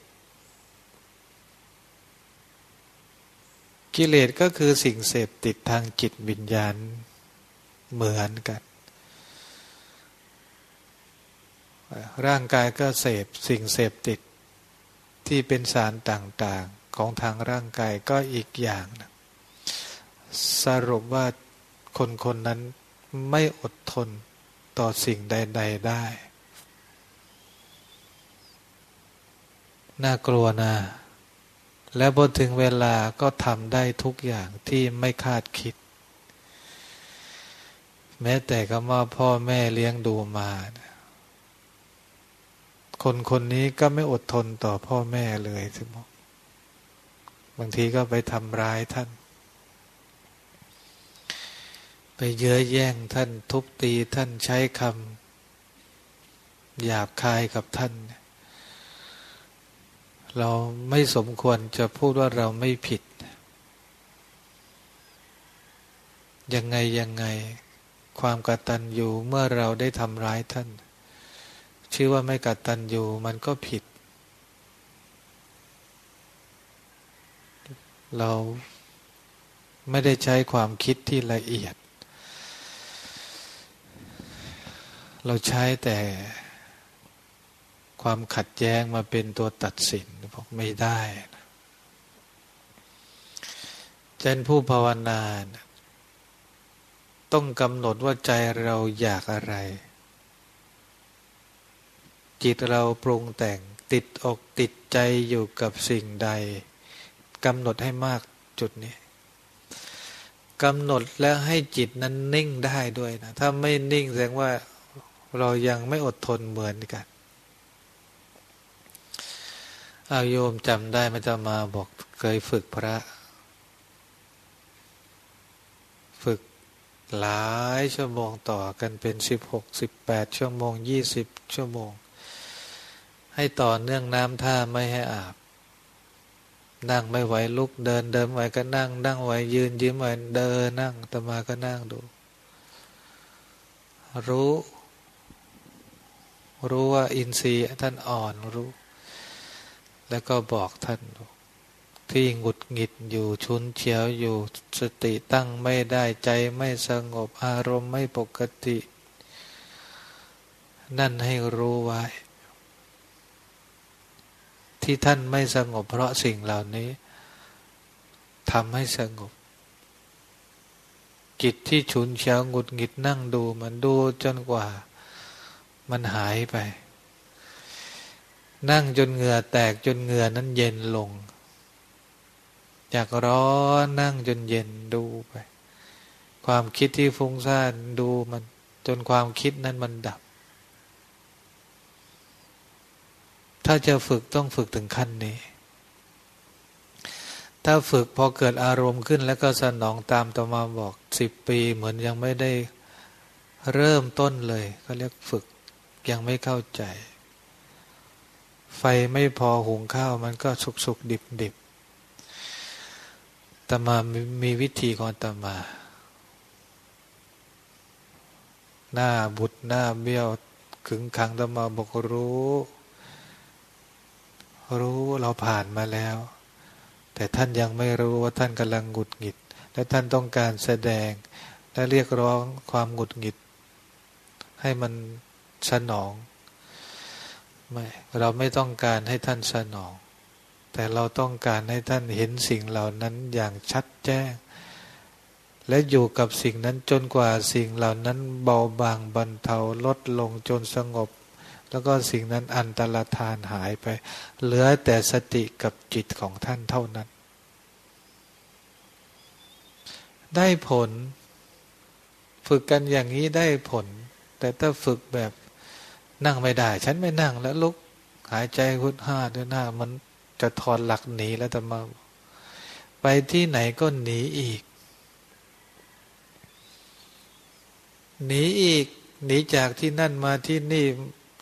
กิเลสก็คือสิ่งเสพติดทางจิตวิญญาณเหมือนกัน ร่างกายก็เสพสิ่งเสพติดที่เป็นสารต่างๆของทางร่างกายก็อีกอย่างนะสรุปว่าคนคนนั้นไม่อดทนต่อสิ่งใด ๆได้ น่ากลัวนะ แล้วพอถึงเวลาก็ทำได้ทุกอย่างที่ไม่คาดคิด แม้แต่คำว่าพ่อแม่เลี้ยงดูมา คนคนนี้ก็ไม่อดทนต่อพ่อแม่เลยสมบางทีก็ไปทำร้ายท่าน ไปเย้ยแย่งท่านทุบตีท่านใช้คำหยาบคายกับท่านเเราไม่สมควรจะพูดว่าเราไม่ผิด ยังไงยังไง ความกตัญญูเมื่อเราได้ทำร้ายท่าน ชื่อว่าไม่กตัญญูมันก็ผิด เราไม่ได้ใช้ความคิดที่ละเอียด เราใช้แต่ ความขัดแย้งมาเป็นตัวตัดสินบอกไม่ได้เจนผู้ภาวนาต้องกำหนดว่าใจเราอยากอะไร จิตเราปรุงแต่งติดอกติดใจอยู่กับสิ่งใดกำหนดให้มากจุดนี้กำหนดแล้วให้จิตนั้นนิ่งได้ด้วยนะ ถ้าไม่นิ่งแสดงว่าเรายังไม่อดทนเหมือนกัน อาโยมจำได้ไม่จะมาบอกเคยฝึกพระ ฝึกหลายชั่วโมงต่อกันเป็นสิบหกสิบแปดชั่วโมงยี่สิบชั่วโมง ให้ต่อเนื่องน้ำท่าไม่ให้อาบ นั่งไม่ไหวลุกเดินเดินไหวก็นั่ง นั่งไหวยืนยิ้มไหวเดินนั่งตมาก็นั่งดู รู้ รู้ว่าอินทรีย์ท่านอ่อนรู้ แล้วก็บอกท่านที่หงุดหงิดอยู่ชุนเฉียวอยู่สติตั้งไม่ได้ใจไม่สงบอารมณ์ไม่ปกติ นั่นให้รู้ไว้ ที่ท่านไม่สงบเพราะสิ่งเหล่านี้ทำให้สงบ จิตที่ฉุนเฉียวหงุดหงิดนั่งดูมันดูจนกว่า มันหายไป นั่งจนเหงื่อแตกจนเหงื่อนั้นเย็นลง จากร้อนนั่งจนเย็นดูไป ความคิดที่ฟุ้งซ่านดูมันจนความคิดนั้นมันดับ ถ้าจะฝึกต้องฝึกถึงขั้นนี้ ถ้าฝึกพอเกิดอารมณ์ขึ้นแล้วก็สนองตามต่อมาบอกสิบปีเหมือนยังไม่ได้เริ่มต้นเลยเขาเรียกฝึกยังไม่เข้าใจ ไฟไม่พอหุงข้าวมันก็สุกสุกดิบดิบตมามีวิธีของตมา หน้าบุตรหน้าเบี้ยวขึงขังตมาบอกรู้ รู้เราผ่านมาแล้ว แต่ท่านยังไม่รู้ว่าท่านกำลังหงุดหงิด และท่านต้องการแสดง และเรียกร้องความหงุดหงิด ให้มันสนอง ไม่เราไม่ต้องการให้ท่านสนอง แต่เราต้องการให้ท่านเห็นสิ่งเหล่านั้นอย่างชัดแจ้ง และอยู่กับสิ่งนั้นจนกว่าสิ่งเหล่านั้นเบาบางบรรเทาลดลงจนสงบ แล้วก็สิ่งนั้นอันตรธานหายไป เหลือแต่สติกับจิตของท่านเท่านั้น ได้ผล ฝึกกันอย่างนี้ได้ผล แต่ถ้าฝึกแบบ นั่งไม่ได้ ฉันไม่นั่งแล้วลุก หายใจคุดห้าเดินหน้า มันจะถอนหลักหนีแล้วแต่มา ไปที่ไหนก็หนีอีก หนีอีก หนีจากที่นั่นมาที่นี่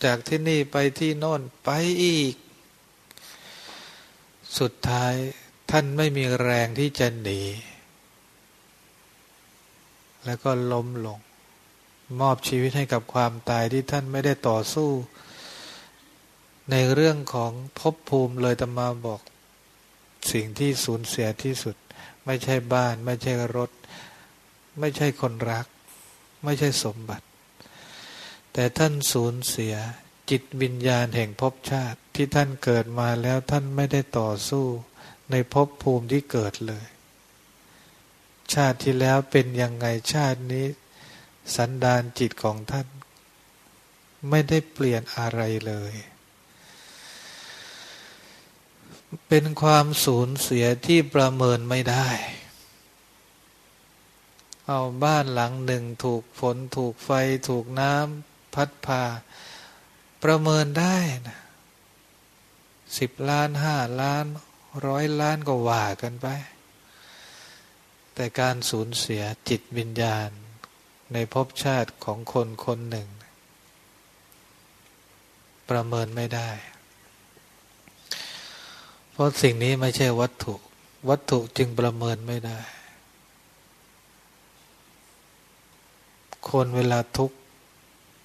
จากที่นี่ไปที่โน่นไปอีก สุดท้ายท่านไม่มีแรงที่จะหนี แล้วก็ล้มลง มอบชีวิตให้กับความตายที่ท่านไม่ได้ต่อสู้ ในเรื่องของภพภูมิเลยตมาบอกสิ่งที่สูญเสียที่สุด ไม่ใช่บ้าน ไม่ใช่รถ ไม่ใช่คนรัก ไม่ใช่สมบัติ แต่ท่านสูญเสียจิตวิญญาณแห่งภพชาติที่ท่านเกิดมาแล้วท่านไม่ได้ต่อสู้ ในภพภูมิที่เกิดเลย ชาติที่แล้วเป็นยังไงชาตินี้ สันดานจิตของท่าน ไม่ได้เปลี่ยนอะไรเลย เป็นความสูญเสียที่ประเมินไม่ได้ เอาบ้านหลังหนึ่งถูกฝนถูกไฟถูกน้ำพัดพา ประเมินได้นะสิบล้านห้าล้านร้อยล้านก็ว่ากันไป แต่การสูญเสียจิตวิญญาณ ในภพชาติของคนคนหนึ่ง ประเมินไม่ได้ เพราะสิ่งนี้ไม่ใช่วัตถุ วัตถุจึงประเมินไม่ได้ คนเวลาทุก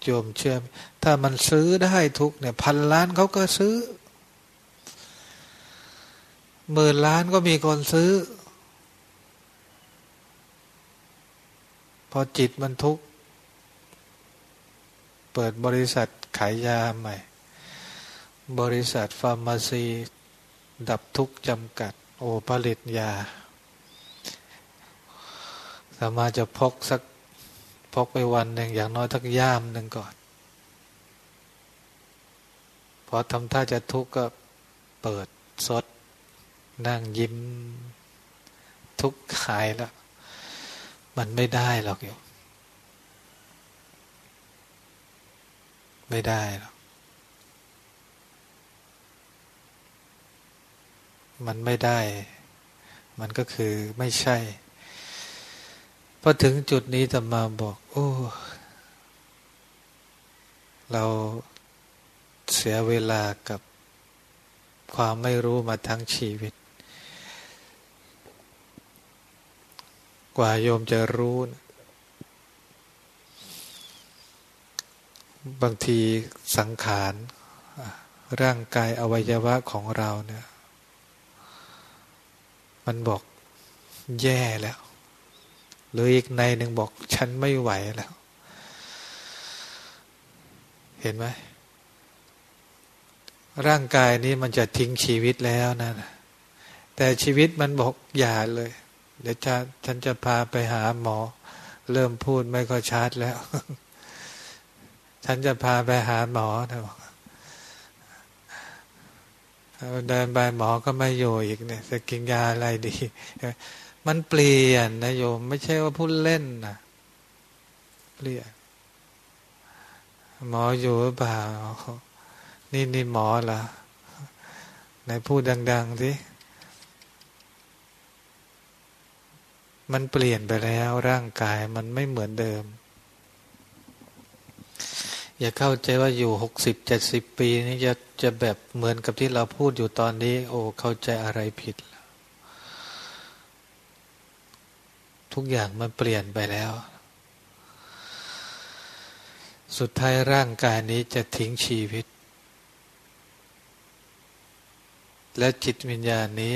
โยมเชื่อ ถ้ามันซื้อได้ทุกเนี่ยพันล้านเขาก็ซื้อหมื่นล้านก็มีคนซื้อ พอจิตมันทุกเปิดบริษัทขายยาใหม่ บริษัทฟาร์มาซี ดับทุกข์จำกัด โอผลิตยา สามาจะพกสักพกไปวันหนึ่งอย่างน้อยทักย่ามหนึ่งก่อน พอทำท่าจะทุกข์ก็เปิดสด นั่งยิ้ม ทุกข์หายแล้ว มันไม่ได้หรอกอยู่ไม่ได้หรอกมันไม่ได้ มันก็คือไม่ใช่ พอถึงจุดนี้ธรรมาบอก โอ้ เราเสียเวลากับความไม่รู้มาทั้งชีวิต กว่าโยมจะรู้นะบางทีสังขารร่างกายอวัยวะของเราเนี่ย มันบอกแย่แล้ว หรืออีกในหนึ่งบอกฉันไม่ไหวแล้ว เห็นไหมร่างกายนี้มันจะทิ้งชีวิตแล้วนะแต่ชีวิตมันบอกอย่าเลย เดี๋ยวจะฉันจะพาไปหาหมอ เริ่มพูดไม่ก็ชัดแล้ว ฉันจะพาไปหาหมอนะบอกเดินไปหมอก็ไม่อยู่อีกเนี่ยจะกินยาอะไรดี มันเปลี่ยนนะโยม ไม่ใช่ว่าพูดเล่นนะเปลี่ยน หมออยู่หรือเปล่า นี่นี่หมอเหรอไหนพูดดังๆสิ มันเปลี่ยนไปแล้วร่างกายมันไม่เหมือนเดิม อย่าเข้าใจว่าอยู่หกสิบเจ็ดสิบปีนี้จะจะแบบเหมือนกับที่เราพูดอยู่ตอนนี้ โอ้เข้าใจอะไรผิดแล้วทุกอย่างมันเปลี่ยนไปแล้ว สุดท้ายร่างกายนี้จะทิ้งชีวิต และจิตวิญญาณนี้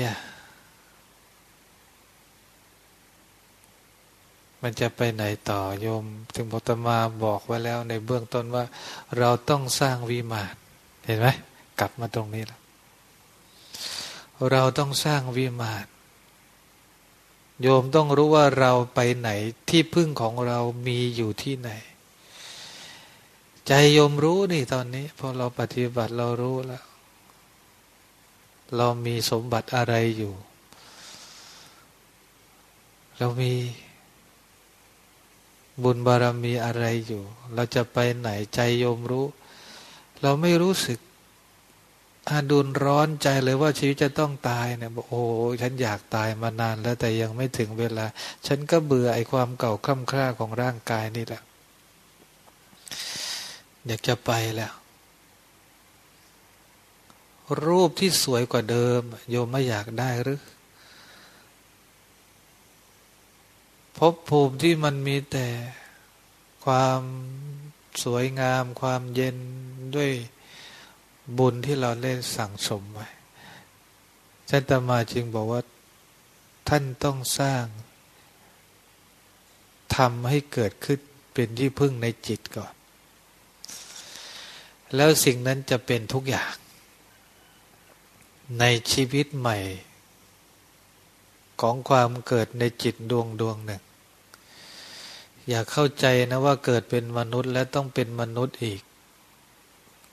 มันจะไปไหนต่อโยม ถึงพตมาบอกไว้แล้วในเบื้องต้นว่า เราต้องสร้างวิมานเห็นไหมกลับมาตรงนี้แล้วเราต้องสร้างวิมานโยมต้องรู้ว่าเราไปไหนที่พึ่งของเรามีอยู่ที่ไหน ใจโยมรู้นี่ตอนนี้พอเราปฏิบัติเรารู้แล้ว เรามีสมบัติอะไรอยู่ เรามี บุญบารมีอะไรอยู่ เราจะไปไหนใจโยมรู้ เราไม่รู้สึกอาดุลร้อนใจเลยว่าชีวิตจะต้องตายเนี่ยบอกโอ้ฉันอยากตายมานานแล้วแต่ยังไม่ถึงเวลา ฉันก็เบื่อไอ้ความเก่าคล่ำคร่าของร่างกายนี่แหละ อยากจะไปแล้ว รูปที่สวยกว่าเดิม โยมไม่อยากได้หรือ ภพภูมิที่มันมีแต่ความสวยงาม ความเย็นด้วยบุญที่เราได้สั่งสมไว้ท่านตมาจึงบอกว่าท่านต้องสร้างทำให้เกิดขึ้นเป็นที่พึ่งในจิตก่อน แล้วสิ่งนั้นจะเป็นทุกอย่าง ในชีวิตใหม่ ของความเกิดในจิตดวงดวงหนึ่ง อย่าเข้าใจนะว่าเกิดเป็นมนุษย์และต้องเป็นมนุษย์อีก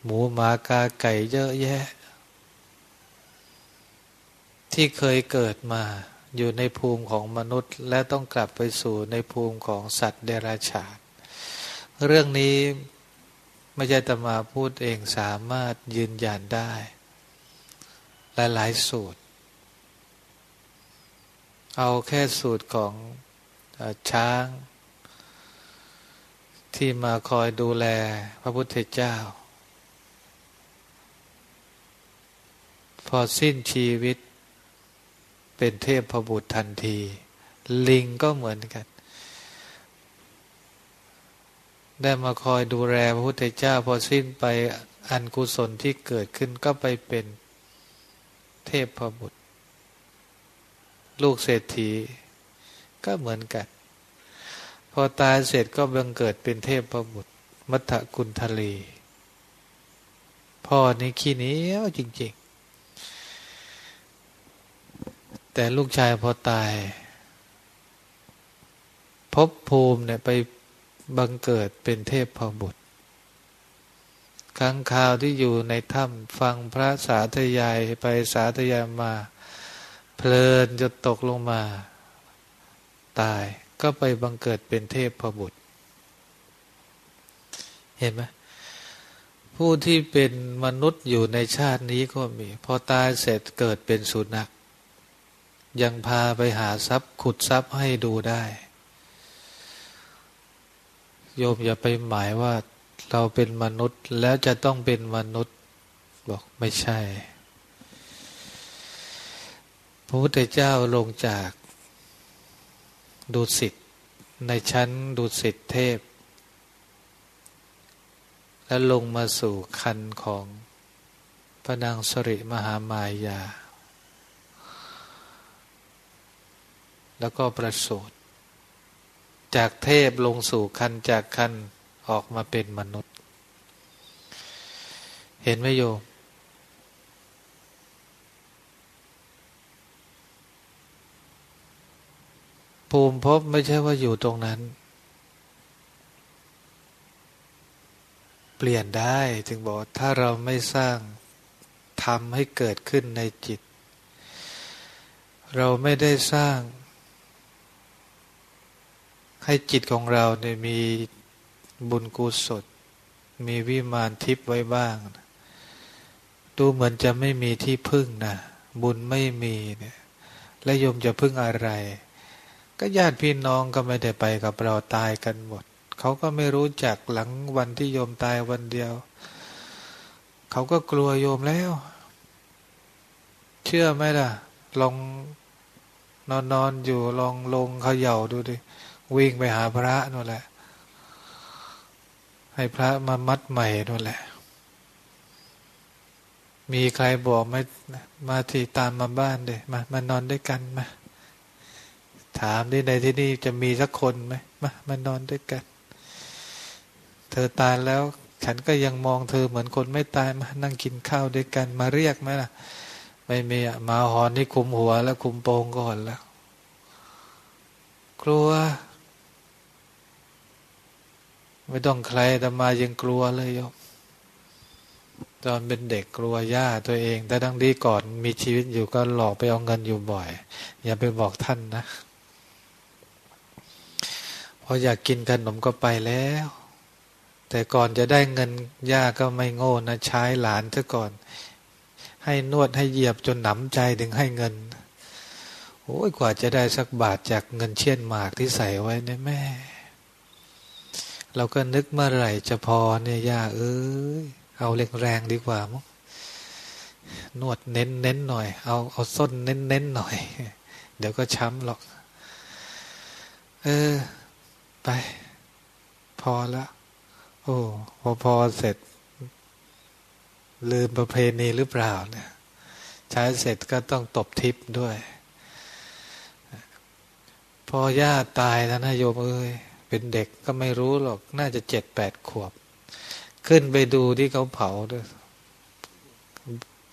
หมูหมากาไก่เยอะแยะ ที่เคยเกิดมาอยู่ในภูมิของมนุษย์ และต้องกลับไปสู่ในภูมิของสัตว์เดรัจฉานเรื่องนี้ไม่ใช่ตมาพูดเองสามารถยืนยันได้ หลาย ๆ สูตร เอาแค่สูตรของช้าง ที่มาคอยดูแลพระพุทธเจ้า พอสิ้นชีวิต เป็นเทพพบุตรทันที ลิงก็เหมือนกัน ได้มาคอยดูแลพระพุทธเจ้า พอสิ้นไปอันกุศลที่เกิดขึ้นก็ไปเป็นเทพพบุตร ลูกเศรษฐีก็เหมือนกัน พอตายเสร็จก็บังเกิดเป็นเทพประบุตร มัทกุลทะเล พ่อนี่ขี้เหนียวจริง ๆ แต่ลูกชายพอตาย พบภูมิเนี่ยไปบังเกิดเป็นเทพพบุตรครั้งคราวที่อยู่ในถ้ำฟังพระสาธยายไปสาธยายมา เพลินจะตกลงมา ตาย ก็ไปบังเกิดเป็นเทพพบุตร เห็นไหมผู้ที่เป็นมนุษย์อยู่ในชาตินี้ก็มี พอตายเสร็จเกิดเป็นสุนัข ยังพาไปหาทรัพย์ขุดทรัพย์ให้ดูได้ โยมอย่าไปหมายว่าเราเป็นมนุษย์แล้วจะต้องเป็นมนุษย์บอกไม่ใช่ พระพุทธเจ้าลงจาก ดุสิตในชั้นดุสิตเทพ แล้วลงมาสู่คันของพระนางสริมหามายา แล้วก็ประสูติจากเทพลงสู่คันจากคันออกมาเป็นมนุษย์ เห็นไหมโยม ภูมิภพไม่ใช่ว่าอยู่ตรงนั้น เปลี่ยนได้ถึงบอกถ้าเราไม่สร้างทำให้เกิดขึ้นในจิต เราไม่ได้สร้าง ให้จิตของเราเนี่ยมีบุญกุศลมีวิมานทิพย์ไว้บ้าง ดูเหมือนจะไม่มีที่พึ่งนะบุญไม่มีเนี่ยและโยมจะพึ่งอะไร ก็ญาติพี่น้องก็ไม่ได้ไปกับเราตายกันหมด เขาก็ไม่รู้จักหลังวันที่โยมตายวันเดียว เขาก็กลัวโยมแล้ว เชื่อไหมล่ะ ลองนอนนอนอยู่ลองลงเขย่าดูดิ วิ่งไปหาพระนั่นแหละ ให้พระมามัดใหม่นั่นแหละ มีใครบอกไม่มาที่ตามมาบ้านเดยมามานอนด้วยกันมา ถามที่ในที่นี่จะมีสักคนไหมมามานอนด้วยกัน เธอตายแล้ว ฉันก็ยังมองเธอเหมือนคนไม่ตายมานั่งกินข้าวด้วยกันมาเรียกไหมล่ะ ไม่มีอะมาหอนนี่คุมหัวแล้วคุมโปงก่อนแล้ว กลัว ไม่ต้องใครแต่มายังกลัวเลยโยมตอนเป็นเด็กกลัวย่าตัวเอง แต่ดังดีก่อนมีชีวิตอยู่ก็หลอกไปเอาเงินอยู่บ่อย อย่าไปบอกท่านนะ พออยากกินขนมก็ไปแล้ว แต่ก่อนจะได้เงินย่าก็ไม่โง่นะใช้หลานซะก่อน ให้นวดให้เหยียบจนหนำใจถึงให้เงิน โอ้ยกว่าจะได้สักบาทจากเงินเชี่ยนหมากที่ใส่ไว้เนี่ยแม่ เราก็นึกเมื่อไหร่จะพอเนี่ยย่าเอ้ยเอาแรงแรงดีกว่ามั้งนวดเน้นเน้นหน่อย เอาเอาส้นเน้นเน้นหน่อย เดี๋ยวก็ช้ำหรอก เออ ไป พอละโอ้พอพอเสร็จ ลืมประเพณีหรือเปล่าเนี่ยใช้เสร็จก็ต้องตบทิพย์ด้วย พอย่าตายแล้วนะโยมเอ้ยเป็นเด็กก็ไม่รู้หรอก น่าจะเจ็ดแปดขวบ ขึ้นไปดูที่เขาเผาด้วย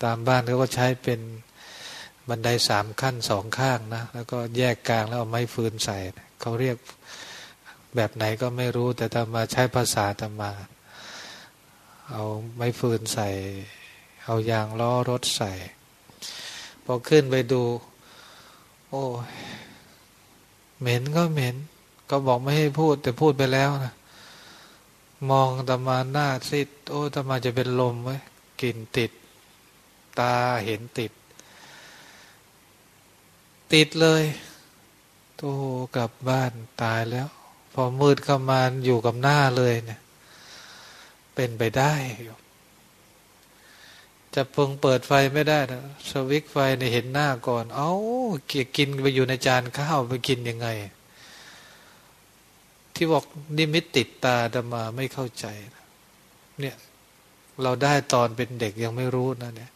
ตามบ้านเขาก็ใช้เป็นบันไดสามขั้นสองข้างนะ แล้วก็แยกกลางแล้วเอาไม้ฟืนใส่ เขาเรียก แบบไหนก็ไม่รู้ แต่ตามาใช้ภาษาตามา เอาไม้ฟืนใส่ เอายางล้อรถใส่ พอขึ้นไปดู โอ้เหม็นก็เหม็น ก็บอกไม่ให้พูด แต่พูดไปแล้วนะมองตมาหน้าซิดโอ้ตมาจะเป็นลมไว้กลิ่นติด ตาเห็นติด ติดเลยโตกลับบ้านตายแล้ว พอมืดเข้ามาอยู่กับหน้าเลยเนี่ย เป็นไปได้จะเพิ่งเปิดไฟไม่ได้นะสวิกไฟเนี่ยเห็นหน้าก่อน เอา้ากินไปอยู่ในจานข้าวไปกินยังไง ที่บอกนิมิตติดตาดมาไม่เข้าใจนะเนี่ย เราได้ตอนเป็นเด็กยังไม่รู้นะ เนี่ย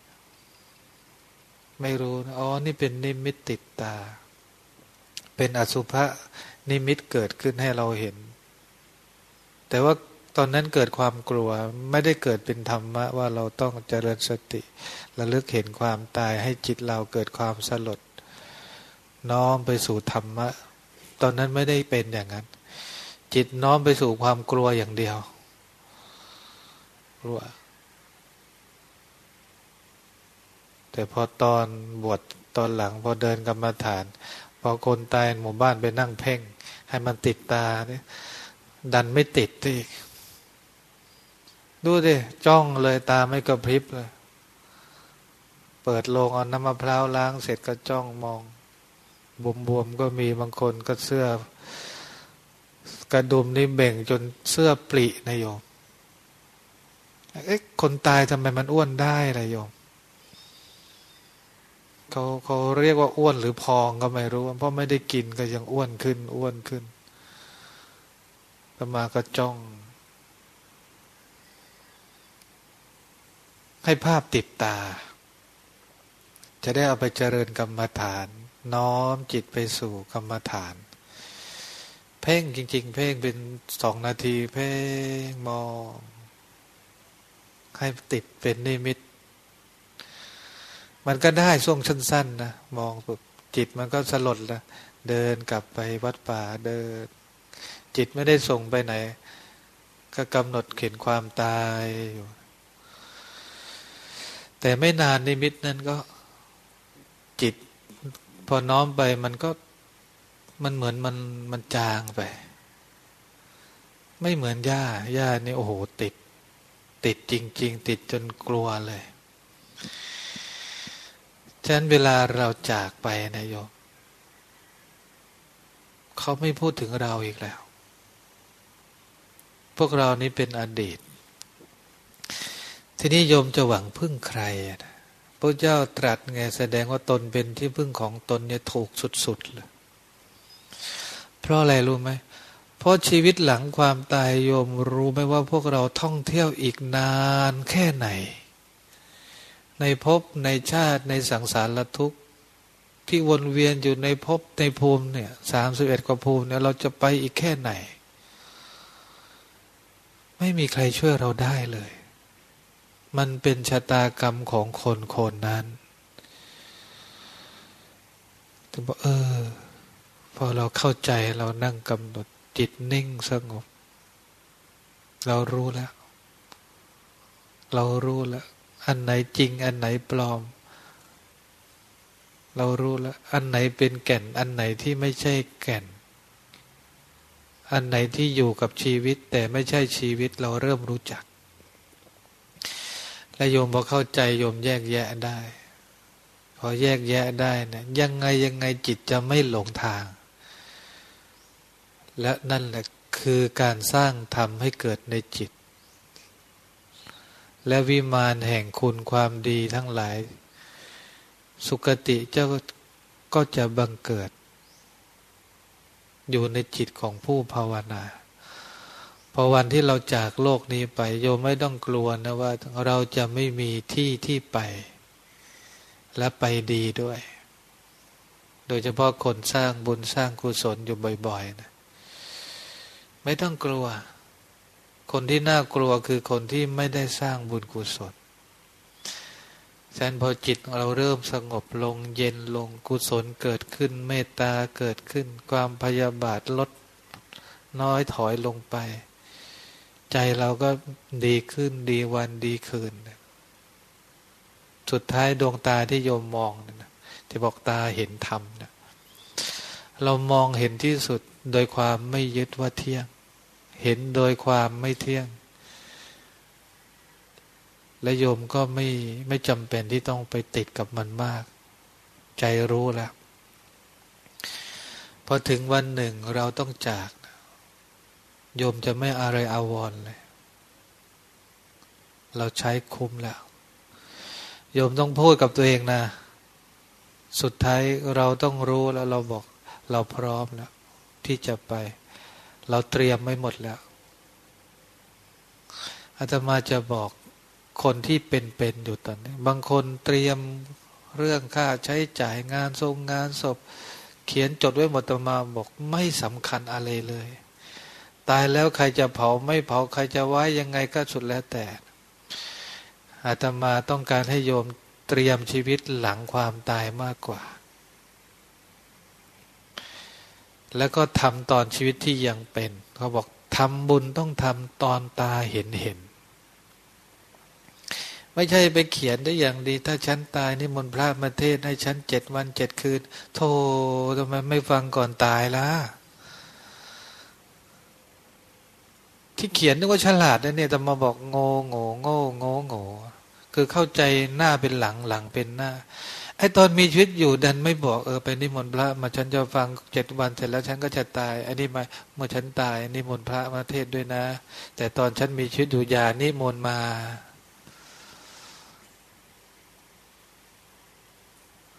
ไม่รู้นะอ๋อนี่เป็นนิมิตติดตา เป็นอสุภะ นิมิตเกิดขึ้นให้เราเห็น แต่ว่าตอนนั้นเกิดความกลัวไม่ได้เกิดเป็นธรรมะว่าเราต้องเจริญสติระลึกเห็นความตายให้จิตเราเกิดความสลด น้อมไปสู่ธรรมะ ตอนนั้นไม่ได้เป็นอย่างนั้น จิตน้อมไปสู่ความกลัวอย่างเดียวกลัวแต่พอตอนบวชตอนหลังพอเดินกรรมาฐาน พอคนตายหมู่บ้านไปนั่งเพ่ง ให้มันติดตาเนี่ยดันไม่ติดอีก ดูดิจ้องเลยตาไม่กระพริบเลย เปิดโลงเอาน้ำมะพร้าวล้างเสร็จก็จ้องมอง บวมๆก็มีบางคนก็เสื้อ กระดุมนี่เบ่งจนเสื้อปรินะโยมเอ๊ะคนตายทำไมมันอ้วนได้ล่ะโยม เขาเขาเรียกว่าอ้วนหรือพองก็ไม่รู้ เพราะไม่ได้กินก็ยังอ้วนขึ้น อ้วนขึ้นประมาก็จ้อง ให้ภาพติดตา จะได้เอาไปเจริญกรรมฐาน น้อมจิตไปสู่กรรมฐาน เพ่งจริง ๆ เพ่งเป็นสองนาที เพ่งมอง ให้ติดเป็นนิมิต มันก็ได้ช่วงสั้นๆนะมองปุ๊บจิตมันก็สลดละเดินกลับไปวัดป่าเดิน จิตไม่ได้ส่งไปไหน ก็กำหนดเข็นความตายอยู่แต่ไม่นานนิมิตนั้นก็จิต พอน้อมไปมันก็มันเหมือนมันมันจางไป ไม่เหมือนย่าย่านี่โอ้โหติด ติดจริง ๆ ติดจนกลัวเลย ฉะนั้นเวลาเราจากไปนะโยมเขาไม่พูดถึงเราอีกแล้ว พวกเรานี้เป็นอดีต ทีนี้โยมจะหวังพึ่งใครนะพระเจ้าตรัสไงแสดงว่าตนเป็นที่พึ่งของตนเนี่ยถูกสุดๆเลย เพราะอะไรรู้ไหม เพราะชีวิตหลังความตายโยมรู้ไหมว่าพวกเราท่องเที่ยวอีกนานแค่ไหน ในภพในชาติในสังสารทุกข์ที่วนเวียนอยู่ในภพในภูมิเนี่ยสามสิบเอ็ดกว่าภูมิเนี่ยเราจะไปอีกแค่ไหน ไม่มีใครช่วยเราได้เลย มันเป็นชะตากรรมของคนคนนั้นถึงบอกเออ พอเราเข้าใจเรานั่งกำหนดจิตนิ่งสงบ เรารู้แล้ว เรารู้แล้ว อันไหนจริง อันไหนปลอม เรารู้แล้ว อันไหนเป็นแก่น อันไหนที่ไม่ใช่แก่น อันไหนที่อยู่กับชีวิต แต่ไม่ใช่ชีวิตเราเริ่มรู้จัก และโยมพอเข้าใจโยมแยกแยะได้ พอแยกแยะได้นะยังไงยังไงจิตจะไม่หลงทาง และนั่นแหละคือการสร้างธรรมให้เกิดในจิต และวิมานแห่งคุณความดีทั้งหลาย สุคติเจ้าก็จะบังเกิด อยู่ในจิตของผู้ภาวนาพอวันที่เราจากโลกนี้ไป โยมไม่ต้องกลัวนะว่าเราจะไม่มีที่ที่ไป และไปดีด้วย โดยเฉพาะคนสร้างบุญสร้างกุศลอยู่บ่อยๆนะไม่ต้องกลัว คนที่น่ากลัวคือคนที่ไม่ได้สร้างบุญกุศลฉะนั้นพอจิตเราเริ่มสงบลงเย็นลงกุศลเกิดขึ้นเมตตาเกิดขึ้น ความพยาบาทลดน้อยถอยลงไป ใจเราก็ดีขึ้นดีวันดีคืน สุดท้ายดวงตาที่โยมมองนะที่บอกตาเห็นธรรมนะเรามองเห็นที่สุดโดยความไม่ยึดว่าเที่ยง เห็นโดยความไม่เที่ยง และโยมก็ไม่ไม่จำเป็นที่ต้องไปติดกับมันมาก ใจรู้แล้วพอถึงวันหนึ่งเราต้องจาก โยมจะไม่อะไรอาวรเลย เราใช้คุ้มแล้ว โยมต้องพูดกับตัวเองนะ สุดท้ายเราต้องรู้แล้วเราบอกเราพร้อมแล้วที่จะไป เราเตรียมไม่หมดแล้ว อาตมาจะบอกคนที่เป็นๆอยู่ตอนนี้ บางคนเตรียมเรื่องค่าใช้จ่ายงานทรงงานศพ เขียนจดไว้หมดตมาบอกไม่สำคัญอะไรเลย ตายแล้วใครจะเผาไม่เผาใครจะไว้ยังไงก็สุดแล้วแต่ อาตมาต้องการให้โยมเตรียมชีวิตหลังความตายมากกว่า แล้วก็ทำตอนชีวิตที่ยังเป็นเขาบอกทำบุญต้องทำตอนตาเห็นเห็น ไม่ใช่ไปเขียนได้อย่างดี ถ้าฉันตายนี่มนพระมาเทศให้ฉันเจ็ดวันเจ็ดคืนโธ่ทำไมไม่ฟังก่อนตายล่ะ ที่เขียนนึกว่าฉลาดนะเนี่ยแต่มาบอกโง่โง่โง่โง่โง่คือเข้าใจหน้าเป็นหลังหลังเป็นหน้า ไอ้ตอนมีชีวิตอยู่ดันไม่บอกเออไปนิมนต์พระมาฉันจะฟังเจ็ดวันเสร็จแล้วฉันก็จะตายอันนี้มาเมื่อฉันตายนิมนต์พระมาเทศด้วยนะ แต่ตอนฉันมีชีวิตอยู่อย่านิมนต์มา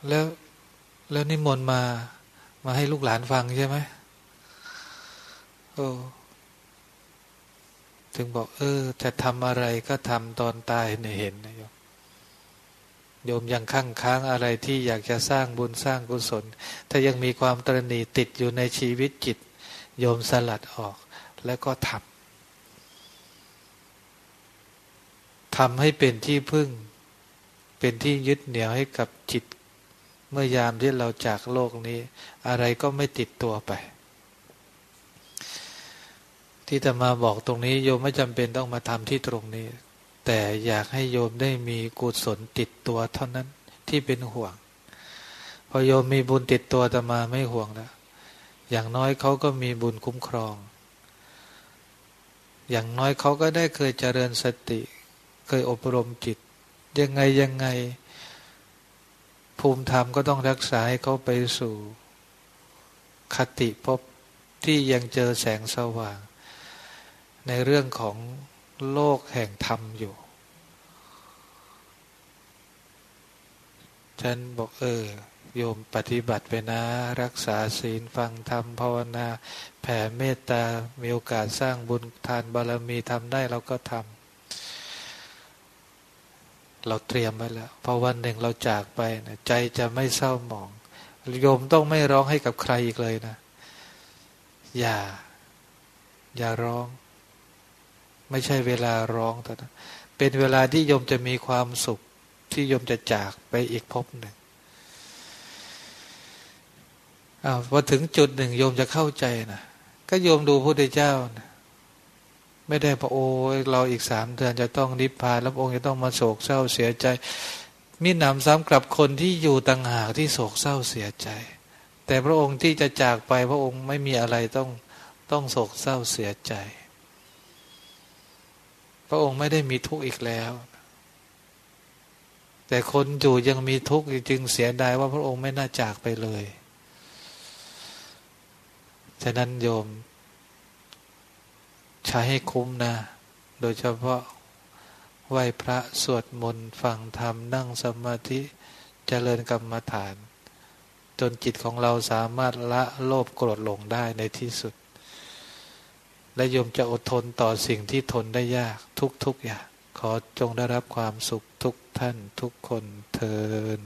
แล้วแล้วนิมนต์มา มาให้ลูกหลานฟังใช่ไหมโอ้ถึงบอก เออ จะทำอะไรก็ทำตอนตายเนี่ยเห็นนะโยม โยมยังค้างค้างอะไรที่อยากจะสร้างบุญสร้างกุศล ถ้ายังมีความตรณีติดอยู่ในชีวิตจิต โยมสลัดออกแล้วก็ทำทำให้เป็นที่พึ่ง เป็นที่ยึดเหนี่ยวให้กับจิต เมื่อยามที่เราจากโลกนี้ อะไรก็ไม่ติดตัวไป ที่จะมาบอกตรงนี้ โยมไม่จำเป็นต้องมาทำที่ตรงนี้ แต่อยากให้โยมได้มีกุศลติดตัวเท่านั้นที่เป็นห่วง พอโยมมีบุญติดตัวแต่มาไม่ห่วงแล้วอย่างน้อยเขาก็มีบุญคุ้มครอง อย่างน้อยเขาก็ได้เคยเจริญสติ เคยอบรมจิต ยังไงยังไง ภูมิธรรมก็ต้องรักษาให้เขาไปสู่ คติพบที่ยังเจอแสงสว่าง ในเรื่องของ โลกแห่งธรรมอยู่ ฉันบอกเออ โยมปฏิบัติไปนะ รักษาศีลฟังธรรมภาวนา แผ่เมตตา มีโอกาสสร้างบุญทานบารมีทำได้เราก็ทำเราเตรียมไว้แล้วพอวันหนึ่งเราจากไปนะใจจะไม่เศร้าหมอง โยมต้องไม่ร้องให้กับใครอีกเลยนะ อย่า อย่าร้อง ไม่ใช่เวลาร้องแต่เป็นเวลาที่โยมจะมีความสุขที่โยมจะจากไปอีกภพหนึ่งอาพอถึงจุดหนึ่งโยมจะเข้าใจนะก็โยมดูพระพุทธเจ้านะไม่ได้พระโอ้เราอีกสามเดือนจะต้องนิพพานแล้วองค์จะต้องมาโศกเศร้าเสียใจ มีหนำซ้ำกลับคนที่อยู่ต่างหากที่โศกเศร้าเสียใจ แต่พระองค์ที่จะจากไปพระองค์ไม่มีอะไรต้องต้องโศกเศร้าเสียใจ พระองค์ไม่ได้มีทุกข์อีกแล้ว แต่คนอยู่ยังมีทุกข์จึงเสียดายว่าพระองค์ไม่น่าจากไปเลย ฉะนั้นโยม ใช้ให้คุ้มนะ โดยเฉพาะไหวพระสวดมนต์ฟังธรรมนั่งสมาธิจเจริญกรรมฐาน จนจิตของเราสามารถละโลภโกรธหลงได้ในที่สุด และโยมจะอดทนต่อสิ่งที่ทนได้ยากทุกๆอย่าง ขอจงได้รับความสุขทุกท่านทุกคนเทอ